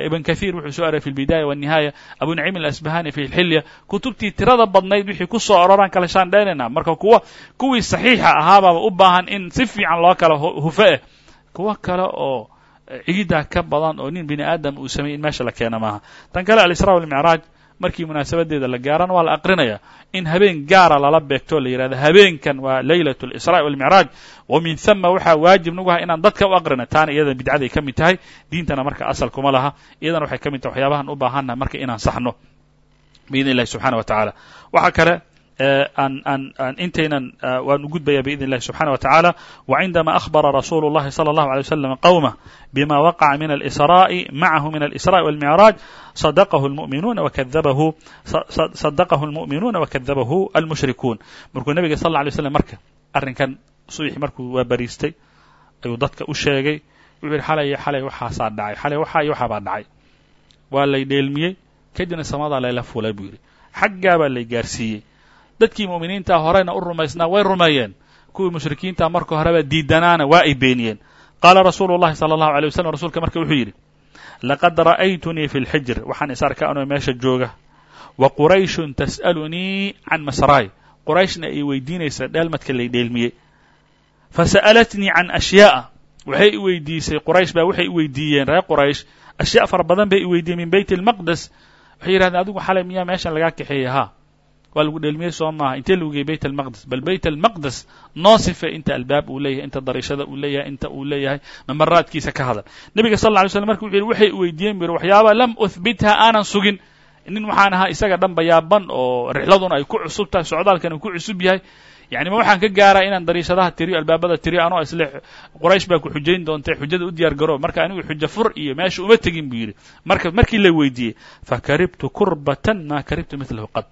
ibn kahiir wuxuu soo aroriyey fi lbidaaya walnihaaya abu naciim alasbahani fi lxilya kutubtii tirada badnayd wixii ku arooraan kala shaandhaynaynaa marka kuwa kuwii saxiixa ahaabaaba u baahan in si fiican loo kala hufe eh kuwo kale oo eh, cigidaa ka badan oo nin bini aadam uu sameeyey in meesha la keena maaha. Tan kale alisra walmicraaj markii munaasabadeeda la gaarana waa la aqrinaya in habeen gaara lala beegto la yidhahdo habeenkan waa leylat اlisraaءi walmicraaj wa min hama waxaa waajib nagu aha inaan dadka u aqrina taana iyada bidcaday ka mid tahay diintana marka asal kuma laha iyadana waxay ka mid tahay waxyaabahan u baahannaha marka inaan saxno biidn illahi subxana wa tacaala waxaa kale intaynan waan u gudbaya biidn illahi subxana wa tacaala wacindama akhbara rasuulu اllahi salى اllahu alيه waslm qowmah bima waqaca min alisraaءi macahu min alisraaءi walmicraaj sadaqahu lmu'minuuna wakadabahu sadaqahu lmu'minuuna wakadabahu almushrikuun markuu nebiga sal alla alay slam marka arrinkan subaxii markuu waa bariistay ayuu dadka u sheegay wuxuu yidhi xalay xalay waxaasaa dhacay xalay waxaa iyo waxaabaa dhacay waa lay dheelmiyey kadibna samadaa layla fulay buu yidhi xaggaa baa lay gaarsiiyey dadkii mu'miniintaa horena u rumaysnaa way rumeeyeen kuwii mushrikiinta marka horeba diidanaana waa ay beeniyeen. Qaala rasuulu llahi sala allahu alay waslm rasuulka marka wuxuu yidhi laqad ra'aytunii fi lxijr waxaan is arkaa anoo meesha jooga. Wa qurayshun tas'alunii can masraay qurayshna ay weydiinaysa dheelmadka lay dheelmiyey. Fasa'alatnii can ashyaa'a waxay i weydiisay quraysh baa waxay i weydiiyeen reer quraysh ashyaa fara badan bay i weydiiyeen min bayt almaqdes waxay yidhahdeen adigu xalay miyaa meeshan lagaa kaxeeyey ha waa lagu dheelmiyey soo maaha. Intee lagu geeyey bayt almaqdes bal bayt almaqdes noo sife inta albaab uu leeyahay inta dariishada uu leeyahay inta uu leeyahay mamaraadkiisa ka hadal. Nebiga sal lla alay slam marka wuxu yidhi waxay weydiiyeen bu yidhi waxyaaba lam uhbitha aanan sugin. Nin waxaan ahaa isaga dhan bayaaban oo rixladuna ay ku cusub tahay socdaalkan uu ku cusub yahay. Yani ma waxaan ka gaaraa inaan dariishadaha tiriyo albaabada tiriyo anoo isle quraysh baa ku xujayn doontay xujada u diyaar garo. Marka anigu xujo fur iyo meesha uma tegin buu yidhi. Marka markii la weydiiyey fakaribtu kurbatan maa karibtu milahu qad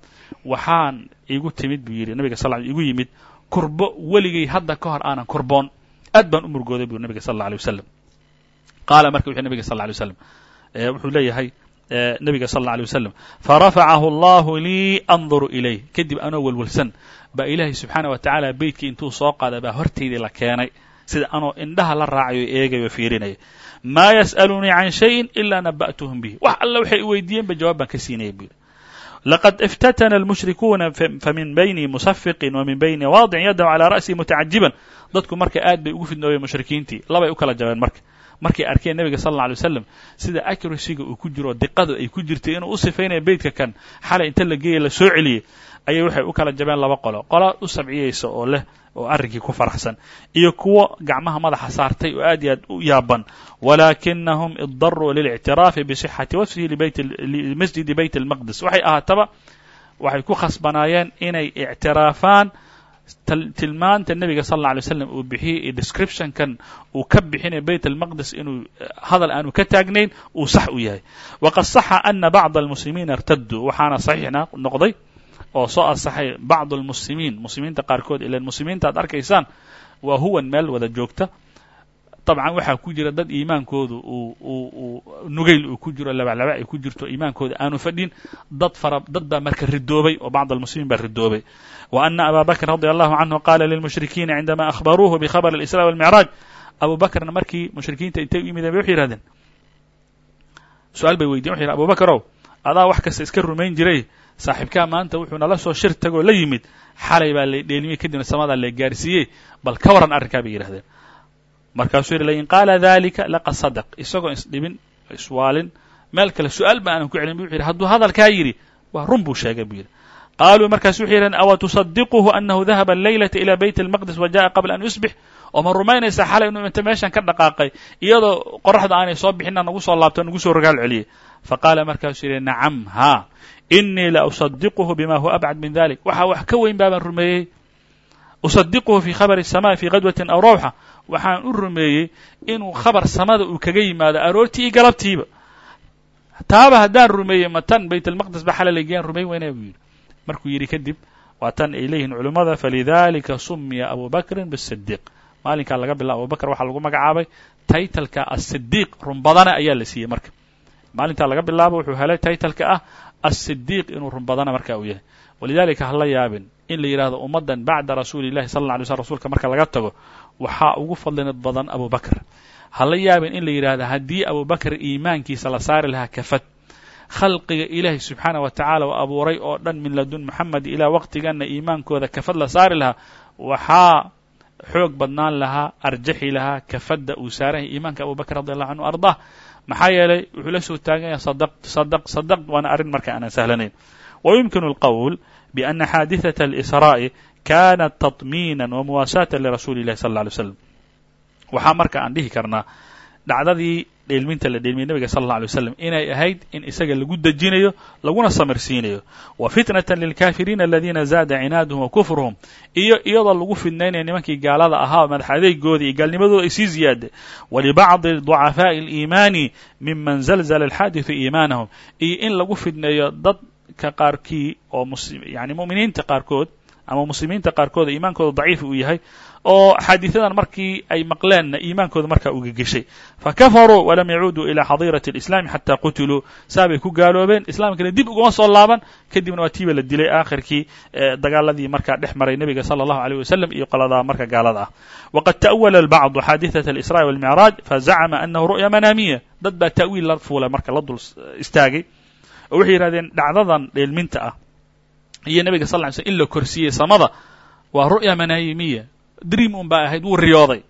waxaan igu timid buu yidhi nabiga sal igu yimid kurbo weligay hadda ka hor aanan kurboon. Aad baan u murgooday bu nabiga sal alla alay wasalam qaala marka wuxuu nabiga sal lla alay wuxuu leeyahay nabiga sal alla alay wasalam farafacahu allahu lii anduru ilayh kadib anoo welwelsan baa ilaahay subxaana wa tacaala beytkii intuu soo qaaday baa hortaydii la keenay sida anoo indhaha la raacayo eegayo fiirinaya. Maa yas'alunii can shayin ilaa naba'tuhum bihi. Wax alla waxay i weydiiyeenba jawaab baan ka siinaya buu yidhi laqad iftatana almushrikuuna famin bayni musafiqin wa min bayni waadicin yadahu calaa ra'sihi mutacajiban dadku marka aad bay ugu fidnoobeen mushrikiintii labay u kala jabeen marka markay arkeen nebiga sal alla alay wasalam sida accuracyga uu ku jiro diqadu ay ku jirtay inuu u sifaynaya beytka kan xalay inta la geeyay la celiyey ayay waxay u kala jabeen laba qolo. Qola u sabciyeysa oo leh oo arrinkii ku faraxsan. Iyo kuwo gacmaha madaxa saartay oo aad iyo aad u yaaban walaakinahum idaruu lilictiraafi bisixati wasfihi limasjidi bayt almaqdes waxay ahaataba waxay ku khasbanaayeen inay ictiraafaan tilmaanta nebiga sal alla alay slam uu bixiyey iyo descriptionkan uu ka bixinaya bayt almaqdes inuu hadal aanu ka taagnayn uu sax u yahay. Waqad saxa ana bacda almuslimiina irtaduu waxaana saxiixna noqday oo soo asaxay bacdu almuslimiin muslimiinta qaarkood ilan muslimiinta ad arkaysaan waa huwan meel wada joogta. Dabcan waxaa ku jira dad iimaankoodu uu uu ku jiro labaclaba ay ku jirto iimaankooda aanu fadhin dad fara dad baa marka ridoobay oo bacd almuslimiin baa ridoobay. Wa ana aba bakr radi allahu canhu qaala lilmushrikiina cindama akhbaruuhu bikhabr اlisra walmicraaj abu bakrna markii mushrikiinta intay u yimideen bay waxay yihahdeen su'aal bay weydiyen waxay yidhen abu bakrow adaa wax kasta iska rumayn jiray saaxiibkaa maanta wuxuu nala soo shir tagoo la yimid. Xalay baa la dheelmiyey kadibna samadaa la gaarsiiyey bal ka waran arrinkaa bay yidhahdeen markaasuu yidhi lain qaala dalika laqad sadaq. Isagoo isdhibin iswaalin meel kale su'aal ba aanan ku celin bu wuxu yidhi hadduu hadalkaa yidhi waa run buu sheegay buu yidhi. Qaaluu markaasu wuxuu yidhahdeen awa tusadiquhu anahu dahaba alleylata ila bayt almaqdis wa jaءa qabla an yusbix oo ma rumaynaysaa xalay inuu inta meeshan ka dhaqaaqay iyadoo qoraxda aanay soo bixina nagu soo laabto nagu soo rogaal celiyey faqaala markaasuu yidhi nacam ha inii la usadiquhu bima huwa abcad min dalik waxa wax ka weyn baabaan rumeeyey usadiquhu fi khabari الsamaءi fi qadwatin aw rawxa waxaan u rumeeyey inuu khabar samada uu kaga yimaado aroortii iyo galabtiiba taaba haddaan rumeeyey ma tan bayt almaqdes ba xala lageeyaan rumayn weynaya buu yidhi markuu yidhi kadib waa tan ay leeyihiin culummada falidalika sumiya abu bakrin bالsidiq maalinkaa laga bilabo abu bakr waxaa lagu magacaabay taytalka asidiq run badana ayaa la siiyey marka. Maalintaa laga bilaabo wuxuu helay taytalka ah asidiq inuu run marka uu yahay. Walidalika hala yaabin in la yidhahdo ummaddan bacda rasuuli llahi sal alla alay slm rsulka marka laga tago waxaa ugu fadlinad badan abu bakr hala yaabin in la yidhahdo haddii abu bakr iimaankiisa la saari lahaa kafad. Khalqiga ilaahay subxaana wa u abuuray oo dhan min ladun moxamed ilaa waqtiganna iimaankooda kafad la saari lahaa waxaa xoog badnaan lahaa arjaxi lahaa kafadda uu saarahay iimaanka abu bakr radi allahu canhu ardah maxaa yeelay wuxuu la soo taagan yahay sadaq sadaq sadaq waana arrin marka aanan sahlanayn ويمكن القول بأن xاadiثة الإsراء kanت تطمينا ومuwaasaة لرasuuli الlahi صلى الله عليه وسلم waxaa marka aan dhihi karnaa dhacdadii dheelminta la dheelmiyay nabiga sala allah alay waslam inay ahayd in isaga lagu dejinayo laguna samirsiinayo. Wa fitnatan lilkaafiriina aladiina zaada cinaaduhum wakufruhum iyo iyadoo lagu fidnaynaya nimankii gaalada ahaa madax adeegoodii iyo gaalnimadooda ay sii ziyaada walibacdi ducafaa'i aliimaani miman zalzala alxaadidu iimaanahum. Iyo in lagu fidneeyo dadka qaarkii oo yani mu'miniinta qaarkood ama muslimiinta qaarkooda iimaankooda daciif uu yahay oo xaadiثadan markii ay maqleenna iimaankooda markaa uga geshay fakafaruu walam yacuuduu ilى xadiiraةi الإسlami xatى qutiluu saa bay ku gaaloobeen islaamkana dib uguma soo laaban kadibna waa tiiba la dilay aakhirkii dagaaladii markaa dhex maray nebiga salى الlahu عalيه waslم iyo qoladaa marka gaalada ah waqad ta'wala الbacضu xaadiثaة الإsrاء والmicrاaj fazacma anahu ru'ya manaamiya dad baa ta'wiil la fuulay marka la dul istaagay oo waxay yidhahdeen dhacdadan dheelminta ah iyo nebiga sal ly slm in la korsiiyey samada waa ru'ya manaayimiya dream un baa ahayd wuu riyooday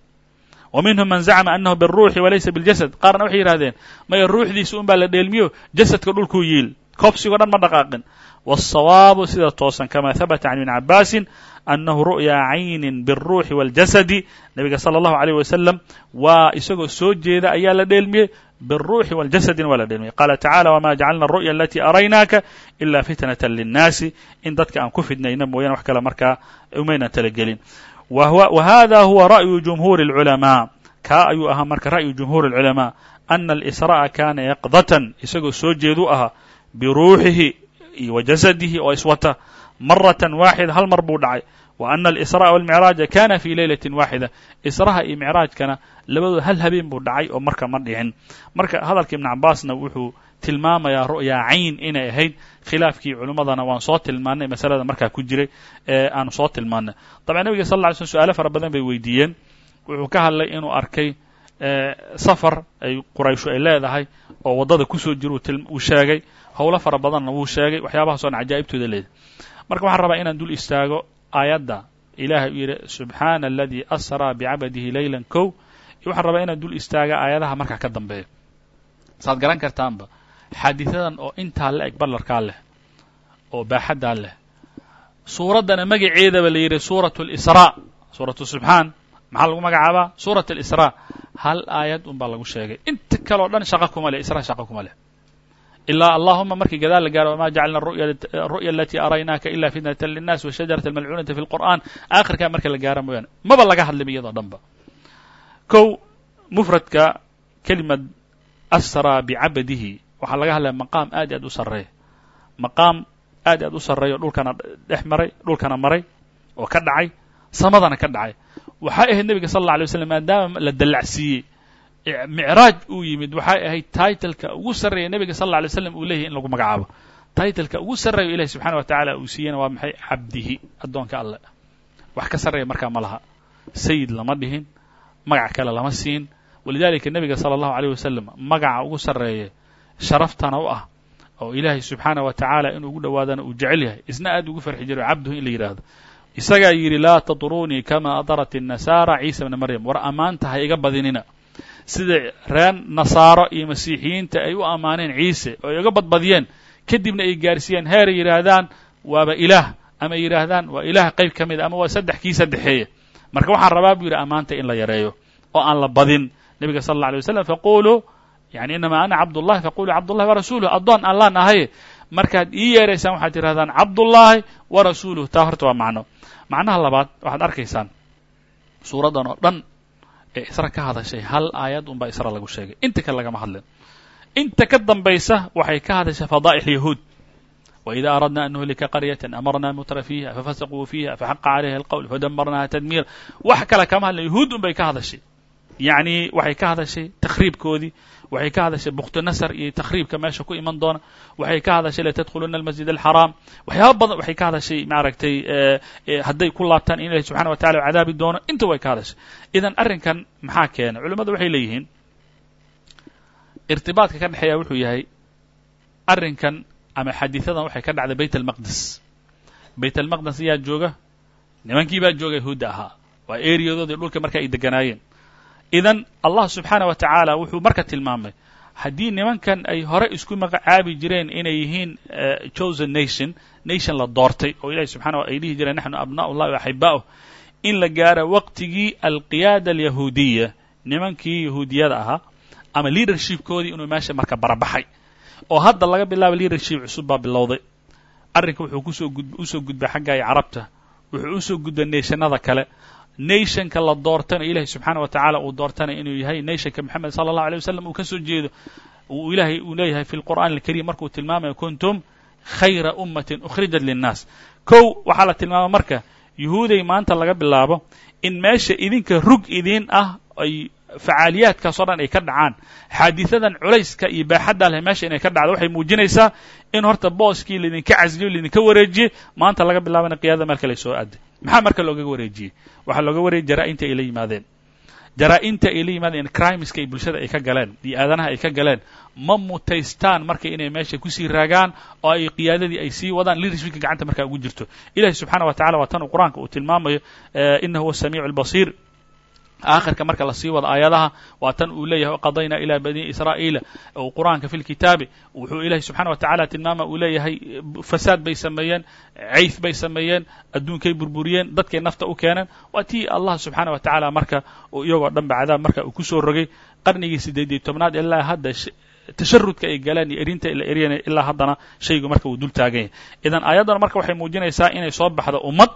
wa minhum man zacma anahu biاlruuxi walaysa biاljasad qaarna waxay yidhahdeen maya ruuxdiisa un baa la dheelmiyo jasadka dhulkuu yiil koobsigoo dhan ma dhaqaaqin wالصawaabu sida toosan kama habata can ibn cabaasin anahu ru'ya caynin biالruuxi wاljasadi nabiga salى اllahu عalيه wasalam waa isagoo soo jeeda ayaa la dheelmiyey biالruuxi wاljasadina waa la dheelmiyey qaala tacala wma jacalna الru'ya alati araynaaka ila fitnaة linnaasi in dadka aan ku fidnayna mooyane wax kale markaa umaynan talagelin wa hada huwa ra'yu jumhuuri اlculamaa kaa ayuu ahaa marka ra'yu jumhuuri اlculamaa ana alisra'a kana yaqdatan isagoo soo jeedu ahaa biruuxihi wa jasadihi oo iswata maratan waaxida hal mar buu dhacay wa ana alisra'a walmicraaja kana fi leylatin waaxida israha iyo micraajkana labadooda hal habeen buu dhacay oo marka ma dhicin marka hadalka ibnu cabaasna wuxuu tilmaamayaa ru'ya cayn inay ahayd khilaafkii culimmadana waan soo tilmaanay masalada markaa ku jiray ee aanu soo tilmaanay dabcan nebiga sal lla ly slm su'aalo fara badan bay weydiiyeen wuxuu ka hadlay inuu arkay safar ay qurayshu ay leedahay oo waddada ku soo jira uu sheegay howlo fara badanna wuu sheegay waxyaabahaasoo dhan cajaa'ibtooda leedahay inaan dul aayadda ilaahay uu yidhi subxaana aladii asraa bicabadihi leylan kow waxaan rabaa inaan dul istaaga aayadaha markaa ka dambeeyo. Saad garan kartaanba xaadiidadan oo intaa la eg ballarkaa leh oo baaxaddaa leh. Suuraddana magaceedaba la yidhi suurat اlisraa suuratu subxaan maxaa lagu magacaabaa? Suurat اlisraa hal aayad unbaa lagu sheegay. Inta kaleo dhan shaqo kuma leh isra shaqo kuma leh ilaa allahuma markii gadaal la gaaro wama jacalna ru'ya alatii araynaaka ila fitnata linnas washajarata almalcuunata fi lqur'an aakhirkaa marka la gaaro mooyaane maba laga hadlin iyadoo dhan ba kow mufradka kelimad asraa bicabadihi waxaa laga hadlaya maqaam aad i aad u sarreeya maqaam aad i aad u sarreeyo dhulkana dhex maray dhulkana maray oo ka dhacay samadana ka dhacay waxay ahayd nebiga sal alla alay waslam maadaama la dallacsiiyey micraaj uu yimid waxay ahayd taitleka ugu sarreeya nebiga sal alla alay slam uu leeyahy in lagu magacaabo. Taitleka ugu sarreeyo ilahi subxana wa tacaala uu siiyeyna waa maxay? Cabdihi addoonka alle. Wax ka sarreeya markaa ma laha. Sayid lama dhihin magac kale lama siin. Walidalika nebiga sala allahu aleyh wasalam magaca ugu sarreeya sharaftana u ah oo ilaahay subxaana wa tacaala inuu ugu dhowaadana uu jecel yahay. Isna aad ugu farxi jiro cabduhu in la yidhaahdo isagaa yidhi laa tadruunii kama adarat الnasaara ciisa bna maryam. War ammaanta ha iga badinina sida reer nasaaro iyo masiixiyiinta ay u ammaaneen ciise oo ay uga badbadiyeen kadibna ay gaarsiiyeen heeray yidhaahdaan waaba ilaah ama yidhaahdaan waa ilaah qayb ka mida ama waa saddex kii saddexeeye. Marka waxaan rabaa buu yidhi ammaanta in la yareeyo oo aan la badin. Nebiga sal alla alay waslam faquluu yani inamaa ana cabdullahi. Faquluu cabdullahi warasuuluh addoon allaan ahaye. Markaad ii yeeraysaan waxaad tidhahdaan cabdullaahi wa rasuuluh taa horta waa macno. Macnaha labaad waxaad arkaysaan suuraddan oo dhan ee isra ka hadashay hal aayad unbaa isra lagu sheegay inta kale lagama hadlin inta ka dambaysa waxay ka hadashay fadaa'ix yahuud وإذا أردنا أن نهلك قرية أمرنا متر فيها ففسقوا فيها فحق عليها القول فدمرناها تدميرا wax kale kama hadla yahuud un bay ka hadashay yacni waxay ka hadashay takhriibkoodii waxay ka hadashay bukti nasr iyo takhriibka meesha ku iman doona waxay ka hadashay latadkhuluna almasjid alxaraam waxyaaba badan waxay ka hadashay maaragtay hadday ku laabtaan in ilahi subxana wa cadaabi doono inta way ka hadashay idan arrinkan maxaa keenay culimmadu waxay leeyihiin irtibaadka ka dhexeeya wuxuu yahay arrinkan ama xadiiثadan waxay ka dhacday bayt almaqdes bayt almaqdes ayaa jooga nimankii baa jooga yahuudda ahaa waa eriyadoodii dhulka marka ay deganaayeen idan allah subxaana wa tacaala wuxuu marka tilmaamay haddii nimankan ay hore isku magacaabi jireen inay yihiin chosen nation nation la doortay oo ilahi subxana ay dhihi jireen naxnu abna'u llahi axiba'uh in la gaaro waqtigii alqiyaada alyahuudiya nimankii yahuudiyada ahaa ama leadershipkoodii inuu meesha marka barabaxay. Oo hadda laga bilaabo leadership cusub baa bilowday. Arrinka wuxuu ku soo u soo gudbay xaggaayo carabta wuxuu u soo gudbay nationada kale nationka la doortana ilahi subxaana wa tacaala uu doortana inuu yahay nationka moxamed sala allahu alay wasalam uu ka soo jeedo. Uu ilaahay uu leeyahay fi lqur'an alkarim markuu tilmaamayo kuntum khayra ummatin ukhrijat linnaas. Kow waxaa la tilmaama marka yuhuuday maanta laga bilaabo in meesha idinka rug idiin ah ay facaaliyaadkaas o dhan ay ka dhacaan. Xaadiثadan culayska iyo baaxadda leh meesha inay ka dhacdo waxay muujinaysaa in horta booskii laydinka casliyo laydinka wareejiyey maanta laga bilaabana qiyadada meel kale soo aaday. Maxaa marka loogaga wareejiyey? Waxaa looga wareejiyey jaraa-inta ay la yimaadeen. Jaraa-inta ay la yimaadeen crimeska ay bulshada ay ka galeen iyo aadanaha ay ka galeen ma mutaystaan marka inay meesha ku sii raagaan oo ay qiyaadadii ay sii wadaan leadershipka gacanta markaa ugu jirto. Ilahi subxaana wa tacala waa tan uu qur'aanka uu tilmaamayo inahu huwa samiicu albasiir aakhirka marka la sii wado aayadaha waa tan uu leeyahay waqadaynaa ilaa bani israa'iila ou qur'aanka fi lkitaabi wuxuu ilahi subxana wa tacala tilmaama uu leeyahay fasaad bay sameeyeen cayf bay sameeyeen adduunkay burburiyeen dadkay nafta u keeneen. Waa tii allah subxaana wa tacaala marka uu iyagoo dhanba cadaab marka uu ku soo rogay qarnigii siddeediyo tobnaad ilaa hadda tasharudka ay galeen iyo erinta la eryanaya ilaa haddana shaygu marka uu dul taagan yahay idan aayaddana marka waxay muujinaysaa inay soo baxdo ummad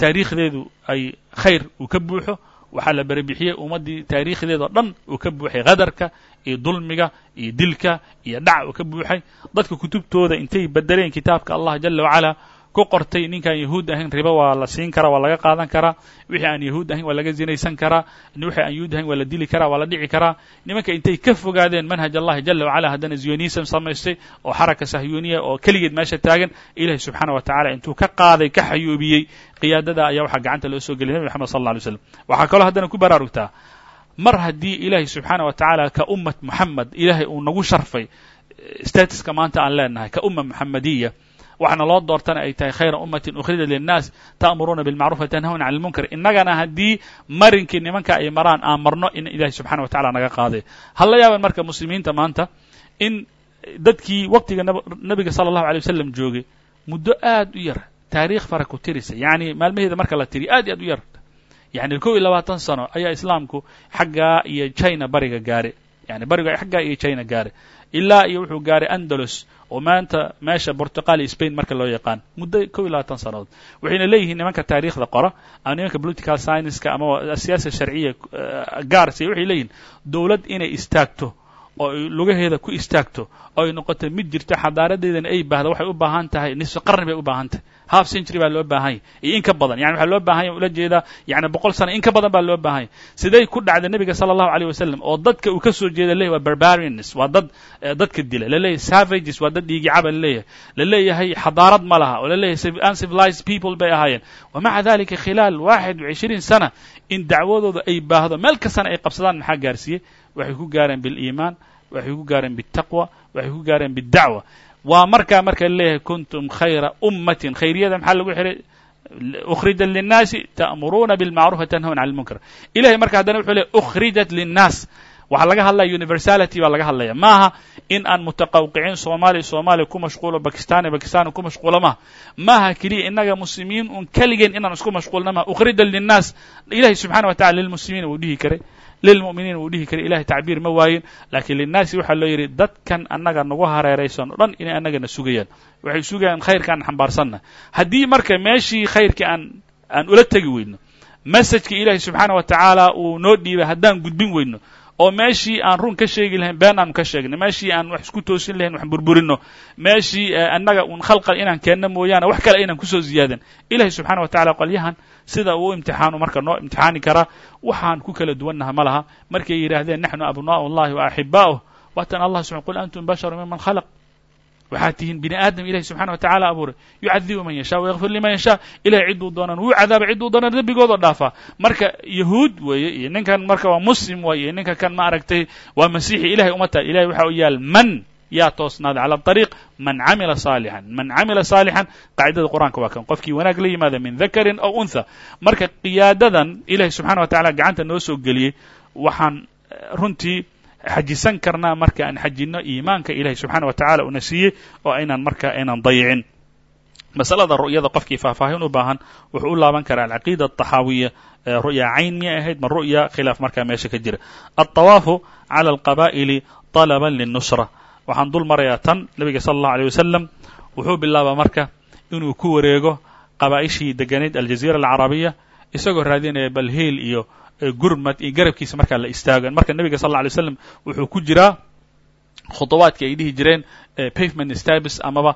taariikhdeedu ay khayr uu ka buuxo waxaa la berebixiyey ummaddii taariikhdeedao dhan uu ka buuxay qadarka iyo dulmiga iyo dilka iyo dhac uu ka buuxay. Dadka kutubtooda intay bedeleen kitaabka allah jala wacala ku qortay ninkaan yahuud ahayn ribo waa la siin karaa waa laga qaadan karaa wixii aan yahuud ahayn waa laga zinaysan karaa wixii aan yahuud ahayn waa la dili karaa waa la dhici karaa nimanka intay ka fogaadeen manhaj allahi jala wacala haddana zionism samaystay oo xaraka sahyuniya oo keligeed meesha taagan ilahi subxaana wa tacala intuu ka qaaday ka xayuubiyey qiyaadada ayaa waxaa gacanta loo soo geliyay nebi moxamed sal alay slam waxaa kaloo haddana ku baraarugtaa mar haddii ilaahi subxaana wa tacaala ka ummat moxamed ilaahay uu nagu sharfay statuska maanta aan leenahay ka umma moxamediya waxaana loo doortana ay tahay khayra ummatin ukhrijat linnaas ta'muruuna bilmacruf wa tanhawna cani lmunkar innagana haddii marinkii nimanka ay maraan aan marno in ilahi subxana wa tacala naga qaaday ha la yaaban marka muslimiinta maanta in dadkii waqtiga nabiga sala allahu alay wasalam joogay muddo aad u yar taariikh fara ku tirisa yacni maalmaheeda marka la tiriyo aad iyo aad u yar. Yani kow iyo labaatan sano ayaa islaamku xaggaa iyo china bariga gaare. Yani bariga xaggaa iyo china gaare. Ilaa iyo wuxuu gaaray andalus oo maanta meesha portugal iyo spain marka loo yaqaan muddo kow iyo labaatan sannadood waxayna leeyihiin nimanka taariikhda qora ama nimanka political scienceska ama siyaasa sharciya gaarsiya waxay leeyihiin dowlad inay istaagto oo lugaheeda ku istaagto oo ay noqoto mid jirto xadaaradeedana ay baahda waxay u baahan tahay nisfi qarni bay u baahan tahay. Half century baa loo baahanya iyo in ka badan yani waxaa loo baahanya ula jeedaa yani boqol sano in ka badan baa loo baahanya siday ku dhacday nebiga sala allahu aleyh wasalam oo dadka uu ka soo jeeda leyahy waa barbarians waa dad dadka dila la leeyahay savages waa dad dhiigicaba la leeyahay la leeyahay xadaarad ma laha oo la leeyahay uncivilized people bay ahaayeen. Wa maca dalika khilaal waaxid wacishriin sana in dacwadooda ay baahdo meel kastana ay qabsadaan maxaa gaarsiiyey waxay ku gaareen biliimaan waxay ku gaareen bitaqwa waxay ku gaareen bidacwa waa markaa marka leeyahay kuntum khayra ummatin. Khayryada maxaa lagu xihay ukhrija linnaasi ta'muruuna bilmacruuf watanhawna can lmunkar ilahay marka haddana wuxuu leey ukhrija linnaas. Waxaa laga hadlaya universality baa laga hadlaya maaha in aan mutaqawqicin soomaaliya soomaaliya ku mashquulo bakistania bakistana ku mashquulo maaha. Maaha keliya innaga muslimiin un keligeen inaan isku mashquulna maha ukhrija linnaas. Ilahay subxana wa tacala lilmuslimiin wuu dhihi karay lilmu'miniin wuu dhihi karay ilahay tacbiir ma waayin laakiin linnaasi waxaa loo yidhi dadkan annaga nagu hareeraysan o dhan inay annagana sugayaan. Waxay sugayaan khayrkaan xambaarsanna haddii marka meeshii khayrkii aan aan ula tegi weyno messajka ilaahay subxaana wa tacaala uu noo dhiibay haddaan gudbin weyno oo meeshii aan run ka sheegi lahayn been aanu ka sheegno meeshii aan wax isku toosin lahayn wax burburino meeshii annaga un khalqal inaan keenno mooyaane wax kale inaan ku soo ziyaadan ilahay subxana wa tacala qolyahan sida uu imtixaanu marka noo imtixaani karaa waxaan ku kala duwannaha ma laha. Markay yidhaahdeen naxnu abnaa'u llahi wa axibaa'uh waatan allah subxan qul antum basharu miman khalaq waxaad tihiin bini aadam ilahi subxana wa tacala abuuray yucadibu man yashaa wayakfir liman yashaa. Ilahay cidduu doonan wuu cadaaba cidduu doonan dembigoodo dhaafaa marka yahuud weeye iyo ninkan marka waa muslim iyo ninka kan ma aragtay waa masiixi ilahay uma tahay. Ilahay waxa u yaal man yaa toosnaaday cala ariiq man camila saalixan man camila saalixan qaacidada qur'aanka waa kan. Qofkii wanaag la yimaada min dakarin aw untha. Marka qiyaadadan ilahi subxana wa tacala gacanta noo soo geliyey waxaan runtii xajisan karnaa marka aan xajinno iimaanka ilahi subxaana wa tacala una siiyey oo aynaan marka aynan dayicin masalada ru'yada qofkii faahfaahin u baahan wuxuu u laaban karaa alcaqiida alطaxaawiya ru'ya cayn miyay ahayd ma ru'ya khilaaf markaa meesha ka jira alطawaafu cala alqabaa'ili طalaba liلnusra waxaan dul marayaa tan nebiga sala allahu alيyh wasalam wuxuu bilaabaa marka inuu ku wareego qabaa'ishii deganeyd aljaziira alcarabiya isagoo raadinaya balhiil iyo gurmad iyo garabkiisa markaa la istaago marka nebiga sal lla alay slam wuxuu ku jiraa khudawaadki ay dhihi jireen pavement stabis amaba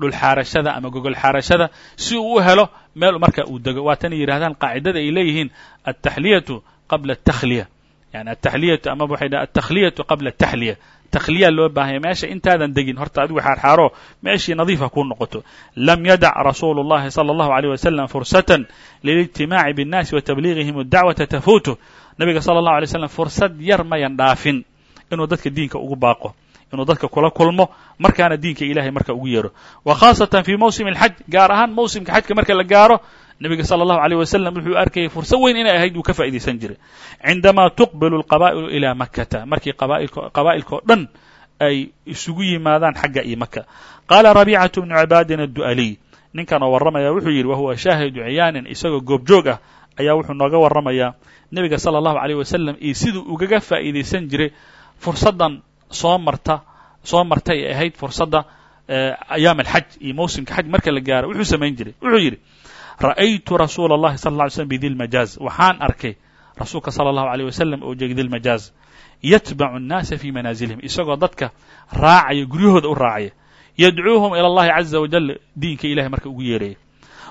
dhulxaarashada ama gogol xaarashada si uu u helo meel marka uu dego. Waatanay yidhahdaan qaacidada ay leeyihiin altaxliyatu qabla altakhliya yani ataxliyatu amaba waxay dhahan altakhliyatu qabla الtaxliya takhliya loo baahanya meesha intaadan degin horta adigu xaarxaaro meeshii nadiifa kuu noqoto lam yadac rasuulu اllahi salى اllahu عalيه wasalam fursatan lilijtimaaci biالnaasi wa tabliigihim اdacwata tafuutu nabiga sala اllahu alay slam fursad yar mayan dhaafin inuu dadka diinka ugu baaqo inuu dadka kula kulmo markaana diinka ilahay marka ugu yeero wa khaasatan fi mawsim اlxaj gaar ahaan mawsimka xajka marka la gaaro nebiga sala allahu aleyh wasalam wuxuu arkayay furso weyn inay ahayd uu ka faa'iidaysan jiray. Cindamaa tuqbilu alqabaa'ilu ilaa makkata markii qabaa'ilka oo dhan ay isugu yimaadaan xagga iyo maka qaala rabiicatu bnu cibaadin addu'aliy ninkan oo warramaya wuxuu yidhi wahuwa shaahidu ciyaanin isagoo goobjoog ah ayaa wuxuu nooga warramayaa nebiga sala allahu aleyh wasalam iyo siduu ugaga faa'iidaysan jiray fursaddan soo marta soo martay ay ahayd fursadda ayaam alxaj iyo mawsimka xaj marka la gaaro wuxuu samayn jiray. Wuxuu yidhi ra'aytu rasuula اllahi sal lla ly slm bidilmajaaz waxaan arkay rasuulka sala allahu aleyh wasalam oo jeegay dilmajaaz yatbacu annaasa fii manaazilihim. Isagoo dadka raacaya guryahooda u raacaya. Yadcuuhum ila allahi caza wajal diinka ilahay marka ugu yeeraya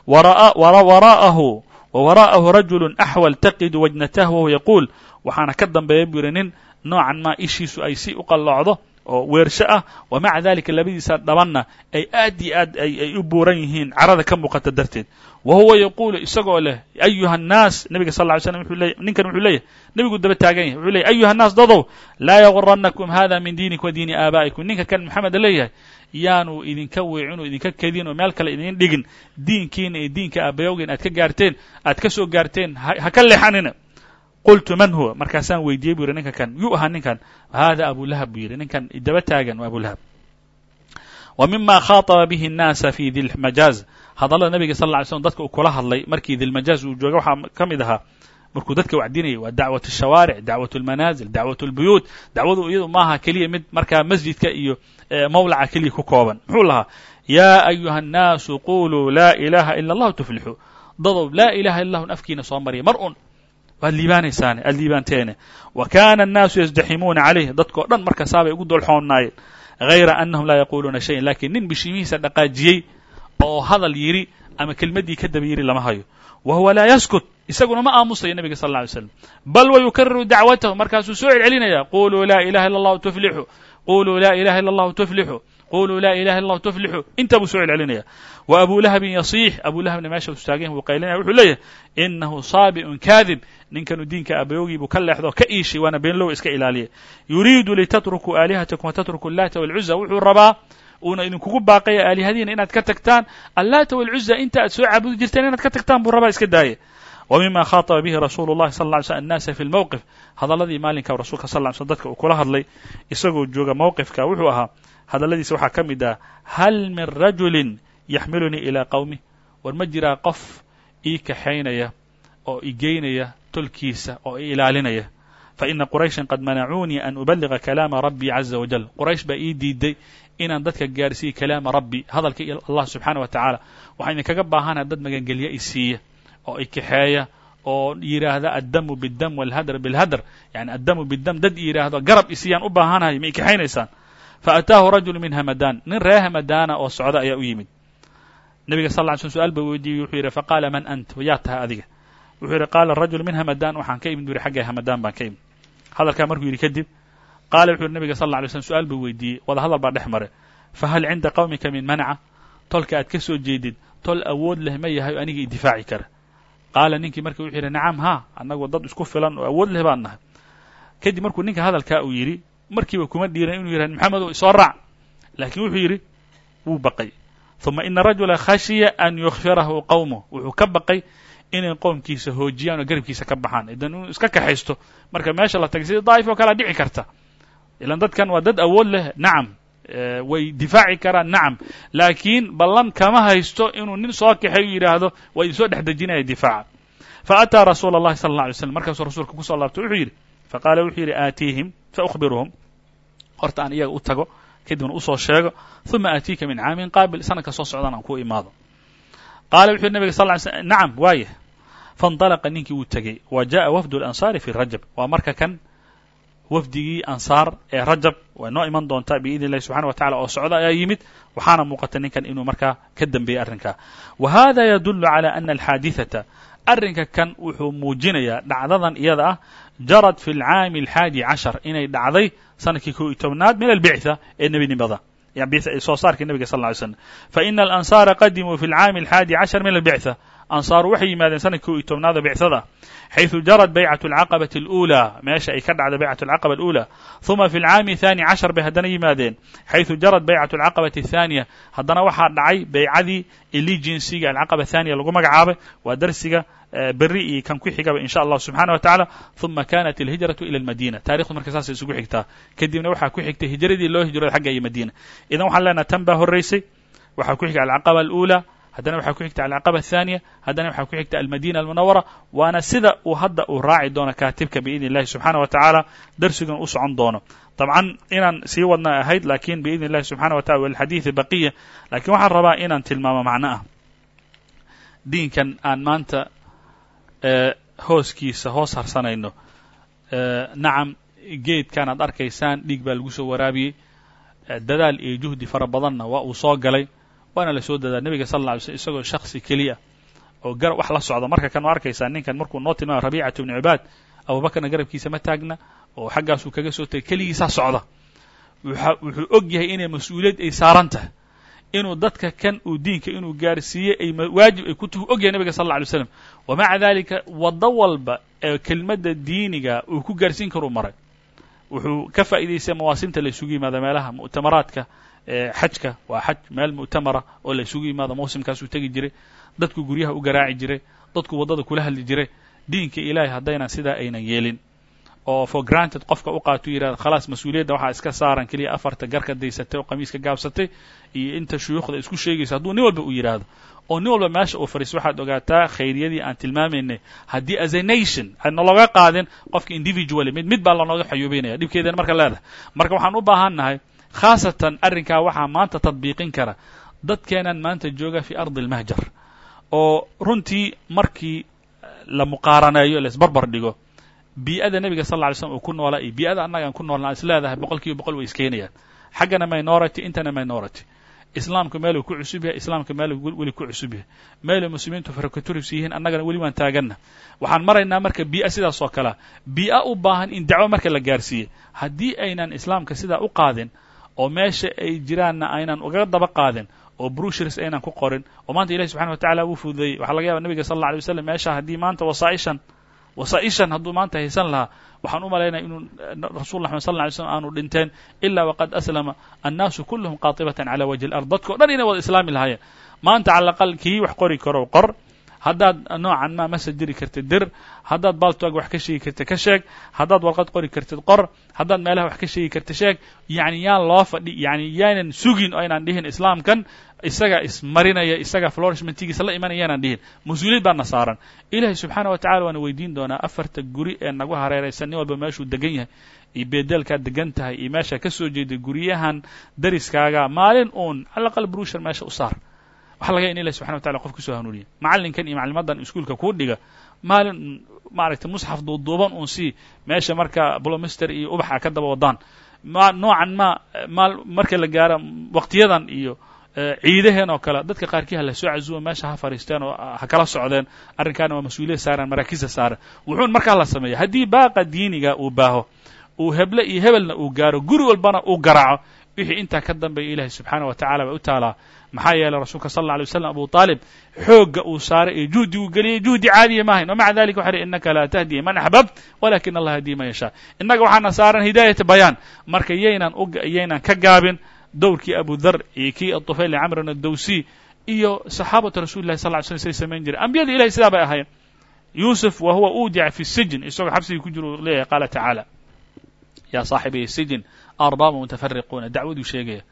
waraa'ahu wawaraa'ahu rajulu axwal taqidu wajnatahu wahuwa yaquul waxaana ka dambeeya buu yidhi nin noocan maa ishiisu ay si u qalloocdo oo weersho ah wa maca dalika labadiisa dhabanna ay aad iyo aad ay u buuran yihiin carada ka muuqata darteed. Wa huwa yaquulu isagoo leh ayuha annaas nebiga sal ly slam ninkan wuxuu leeyahy nebigu daba taagan yahy wuxuu leyahy ayuha annaas dadow laa yaguranakum hada min diinikum wa diini aabaa'ikum. Ninka kan maxamed leeyahay yaanu idinka weecin oo idinka kedin oo meel kale idin dhigin diinkiina iyo diinka aabayowgeen aad ka gaarteen aad ka soo gaarteen ha ka leexanina qultu man huwa markaasaan weydiiyey bu yidhi ninka kan yuu ahaa ninkan hada abulahab buu yidhi ninkan daba taagan waa abulahab wa mima khaaطaba bihi الnaasa fi dilmajaaz hadallada nabiga sal ly slm dadka uu kula hadlay markii dilmajaaz uu jooga waxaa ka mid ahaa markuu dadka wacdinayay waa dacwaة الshawaaric dacwaة اlmanaazil dacwaة اlbuyuut dacwadu iyadu maaha keliya mid markaa masjidka iyo mawlaca keliya ku kooban muxuu lahaa yaa ayuha الnaasu quluu laa ilaha ila اllah tuflixuu dadow laa ilaha illa lahu afkiina soo marya mar un waad liibaanaysaane aad liibaanteene wa kana الnaasu yasdaximuuna calayh dadkao dhan marka saabay ugu dolxoonnaayeen. Hayra anahum laa yaquuluuna shayan lakiin nin bishiimihiisa dhaqaajiyey oo hadal yidhi ama kelmaddii ka daba yidhi lama hayo. Wa huwa laa yaskut isaguna ma aamusayo nebiga sal lla alay slam bal wa yukariru dacwatahu markaasuu soo celcelinaya. Quluu laa ilaha illa allahu tuflixu. Quluu laa ilaha illa allahu tuflixu. Quluu laa ilaha illa allahu tuflixu. Intaa buu soo celcelinaya wa abu lahabin yasiix abu lahabna meesha istaagan buu qaylinaya wuxuu leeyahay inahu saabi'un kaadib ninkanu diinka abayogii buu ka leexdo ka iishay waana beenlow iska ilaaliya yuriidu litatrukuu aalihatakum watatrukuu allaata walcuza wuxuu rabaa uuna idinkugu baaqaya aalihadiina inaad ka tagtaan allaata walcuza inta aad soo caabudi jirteen inaad ka tagtaan buu rabaa iska daaya wa mima khaaطaba bihi rasuulu llahi sal ly slm annaasa fi lmowqif hadalladii maalinka rasuulka sal ly slm dadka uu kula hadlay isagoo jooga mowqifka wuxuu ahaa hadalladiisa waxaa ka mid ah hal min rajulin yaxmilunii ilaa qowmi war ma jiraa qof ii kaxaynaya oo i geynaya tolkiisa oo i ilaalinaya. Faina qurayshan qad manacuunii an ubaliga kalaama rabbii caza wajal quraysh baa ii diiday inaan dadka gaarsiiyo kalaama rabbi hadalka allah subxaana wa tacaala. Waxaa idinkaga baahanaha dad magangelya i siiya oo i kaxeeya oo yidhaahda addamu biddam walhadr bilhadr yani addamu biddam dad yidhaahdo garab isiiyaan u baahanahay ma i kaxaynaysaan. Faataahu rajulu min hamadan. Nin ree hamadaana oo socda ayaa u yimid nebiga sal ly slm su'aal ba weydiiyey wuxuu yidhi faqaala man ant? Yaa tahay adiga. Wuxuu yidhi qaala rajul min hamadan waxaan ka imid bu yidhi xagga hamadan baan ka imid hadalkaa markuu yidhi kadib qaala wuxu yidhi nebiga sal lla alay slm su'aal wada hadal baa dhex mare fahal cinda qawmika min manca tolka aad ka soo jeedid tol awood leh ma yahay o aniga i difaaci kara. Qaala ninkii marka wuxuu yidhi nacam ha annagu dad isku filan oo awood leh baan nahay. Kadib markuu ninka hadalkaa uu yidhi markiiba kuma dhiiran inuu yidhah maxamedow isoo raac. Laakiin wuxuu yidhi wuu baqay uma ina rajula khashiya an yukfirahu qowmuh wuxuu ka baqay inay qoomkiisa hoojiyaan oo garabkiisa ka baxaan idan inuu iska kaxaysto marka meesha la tagay sida daa'if oo kalea dhici karta ilan dadkan waa dad awood leh nacam way difaaci karaan nacam laakiin ballan kama haysto inuu nin soo kaxay u yidhaahdo waa idinsoo dhex dejinaya difaaca faataa rasuula اllahi sala اlla alay slam markaasuu rasuulka kusoo laabtay wuxuu yidhi faqaala wuxuu yidhi aatiihim faأkhbiruhum horta aan iyaga u tago kadibna usoo sheego ثuma aatiika min caamin qaabil sanadka soo socdan aan ku imaado qaala wuxu yidhi nabiga sal ly slm nacam waayah faاnطalaqa ninkii wuu tegey wa jaءa wafdu اlansaari fi rajab waa marka kan wafdigii ansaar ee rajab way noo iman doontaa biidn illahi subxana wa tacala oo socda ayaa yimid waxaana muuqata ninkan inuu markaa ka dembeeyey arrinkaa wa hada yadulu calى ana alxaadiثata arrinka kan wuxuu muujinayaa dhacdadan iyada ah jarad fi اlcaami alxaadi cashar inay dhacday sannadkii kow iyo tobnaad min albictha ee nebinimada soo saarkii nebiga sal ly slm faina alansaara qadimuu fi اlcaami alxaadi cashar min albictha ansaaru waxay yimaadeen sanadkii ko iyo tobnaada bicsada xayثu jarad baycaة الcaqabaةi الأulى meesha ay ka dhacda baycaة الcaqaba الأulى ثuma fi اlcaami ثaani cashar bay haddana yimaadeen xayثu jarad baycaة الcaqabaةi الثaaniية haddana waxaa dhacay baycadii eligensiga alcaqaba الثaaniya lagu magacaabay waa darsiga beri iyo kan ku xigaba in sha allahu subxaana wa tacaala uma kanat alhijratu ila almadina taarikhdu marka saasay isugu xigtaa kadibna waxaa ku xigtay hijradii loo hijrooda xagga iyo madiina idan waxaan leenaha tan baa horraysay waxaa ku xigta alcaqaba alأulى haddana waxaa ku xigta alcaqaba athaniya haddana waxaa ku xigta almadina almunawara waana sida uu hadda uu raaci doono kaatibka biidn illahi subxaana wa tacaala darsigan u socon doono. Dabcan inaan sii wadna ahayd laakiin biidn illahi subxana wa tacala walxadiidi baqiya lakiin waxaan rabaa inaan tilmaamo macno ah. Diinkan aan maanta eh, hooskiisa hoos harsanayno eh, nacam geedkan aad arkaysaan dhiig baa lagu soo waraabiyey eh, dadaal iyo juhdi fara badanna waa uu soo galay waana la soo dadaa nebiga sal alla alay isagoo shaksi keliya oo gar wax la socda marka kan arkaysaa ninkan markuu noo tilmaama rabiicatu ibnu cibaad abubakarna garabkiisa ma taagna oo xaggaasuu kaga soo tegay keligiisaa socda. Wuxuu og yahay inay mas'uuliyad ay saaran inuu dadka kan uu diinka inuu gaarsiiyey ay waajib ay ku tuhu og yahay nebiga sal alla alay wa maca dalika waddo walba ee kelmadda diiniga uu ku gaarsiin karuu maray. Wuxuu ka faa'idaystay mawaasimta la isugu yimaado meelaha mu'tamaraadka xajka. Waa xaj meel mu'tamara oo la isugu yimaado mawsimkaasuu tegi jiray. Dadku guryaha u garaaci jiray. Dadku waddada kula hadli jiray. Diinka ilaahay haddaynan sidaa aynan yeelin. Oo for granted qofka u qaato yidhahda khalaas mas'uuliyadda waxaa iska saaran keliya afarta garka daysatay oo qamiiska gaabsatay. Iyo inta shuyuukhda isku sheegaysa hadduu nin walba uu yidhaahdo oo nin walba meesha uu fadhiiso waxaad ogaataa khayriyadii aan tilmaamaynay. Haddii as a nation looga qaadin qofka individually mid mid baa lanooga xayuubinaya dhibkeedana marka leedahay. Marka waxaan u baahan nahay khaasatan arrinkaa waxaa maanta tadbiiqin kara dadkeenan maanta jooga fi ardi almahjar oo runtii markii la muqaaraneeyo laisbarbar dhigo bii'ada nebiga sal lla ly slm uu ku noolaa iyo bii'ada annaga aan ku noolnaa is leedahay boqol way iskeenayaan xaggana minority intana minority islaamku meeluu ku cusub yahay islaamka meeluu weli ku cusub yahay. Meelay muslimiintu farakaturis yihiin annagana weli waan taaganna. Waxaan maraynaa marka bii'a sidaas oo kalea bii'a u baahan in dacwo marka la gaarsiiyey haddii aynan islaamka sidaa u qaadin oo meesha ay jiraanna aynan uga daba qaadin oo brushers aynan ku qorin oo maanta ilahi subxana wa tacala wuu fududeeyey. Waxaa laga yaba nebiga sal alla alay waslam meesha haddii maanta wasaa'ishan wasaa'ishan hadduu maanta haysan lahaa waxaan u malaynaya inuu rasul lla sal lla alay slm aanu dhinteen ila waqad aslama annaasu kulluhum qaatibatan cala wajhi alard. Dadkao dhan inay wada islaami lahaayeen. Maanta cala aqal kii wax qori karo qor haddaad noocan ma masa diri kartid dir. Haddaad baltog wax ka sheegi kartid ka sheeg. Haddaad warqad qori kartid qor. Haddaad meelaha wax ka sheegi kartid sheeg. Yacni yaan loo fadhi yani yaanan sugin oo aynaan dhihin islaamkan isaga ismarinaya isaga florishmentigiisa la imanaya yaanaan dhihin. Mas'uuliyad baana saaran. Ilaahay subxaana wa tacala waana weydiin doonaa afarta guri ee nagu hareeraysan nin walba meeshuu degan yahay. Iyo beedeelkaad degan tahay iyo meesha ka soo jeeday guryahan dariskaaga maalin uun calaqal brushar meesha u saar waxa laga ya in ilahi subxana wa tacala qof ku soo hanuuniya macallinkan iyo maclimadan iskuolka kuu dhiga maalin maaragtay musxaf duuduuban uun sii meesha marka blomister iyo ubaxa ka daba wadaan. Ma noocan ma maal marka la gaaro waqtiyadan iyo ciidaheen oo kale dadka qaarkii ha la soo cazuuma meesha ha fadhiisteen oo ha kala socdeen arrinkaana waa mas'uuliyad saaran maraakiista saaran. Wuxuun markaa la sameeya haddii baaqa diiniga uu baaho uu heble iyo hebelna uu gaaro guri walbana uu garaaco wixii intaa ka dambeeya ilahi subxaana wa tacala baa u taalaa maxaa yeelay rasuulka sal alla alay waslam abu aalib xoogga uu saaray ee juhdi uu geliyey juhdi caadiya maahayn wamaca dalika waxa hi innaka laa tahdi man axbabt walakin allah yahdii man yashaa. Innaga waxaana saaran hidaayata bayaan. Marka yaynan yaynan ka gaabin dowrkii abu dhar iyo kii atufayl camrin adowsi iyo saxaabatu rasuli sal ly slm say samayn jireen. Ambiyada ilahay sidaa bay ahayen yuusuf wa uudica fi sijn isagoo xabsigii ku jira leeyahay qaala tacaala yaa saaxibiy sijn arbaaba mutafariquuna dacwaduu sheegaya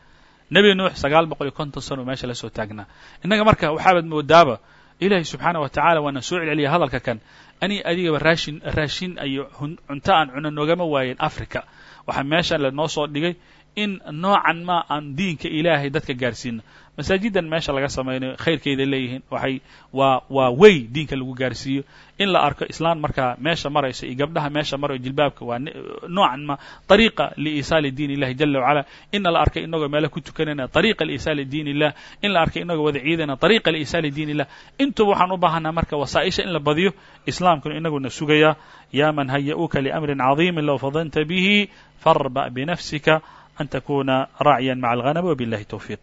nebi nuux sagaal boqol iyo konton sano meesha la soo taagnaa innaga marka waxaabaad moodaaba ilaahay subxaana wa tacala waana soo celceliya hadalka kan ani adigaba raashin raashin iyo cunto aan cuno noogama waayen africa waxaa meeshan lanoo soo dhigay in noocan ma aan diinka ilaahay dadka gaarsiino masaajidan meesha laga samaynayo khayrkeeday leeyihiin. Waxay waa waa wey diinka lagu gaarsiiyo. In la arko islaan markaa meesha maraysa iyo gabdhaha meesha marayo jilbaabka waa noocan ma ariiqa liiisaali diin illahi jala wacala inna la arkay inagoo meelaha ku tukanayna ariiqa liisaali diin illah. In la arkay inagoo wada ciidana ariiqa liisaali diin illah. Intuba waxaan u baahanaa marka wasaa-isha in la badiyo islaamkuna inaguna sugayaa yaa man haya-uuka liamrin cadiimin low fadanta bihi farba binafsika an takuna raaciya maca alhanam wabillahi towfiiq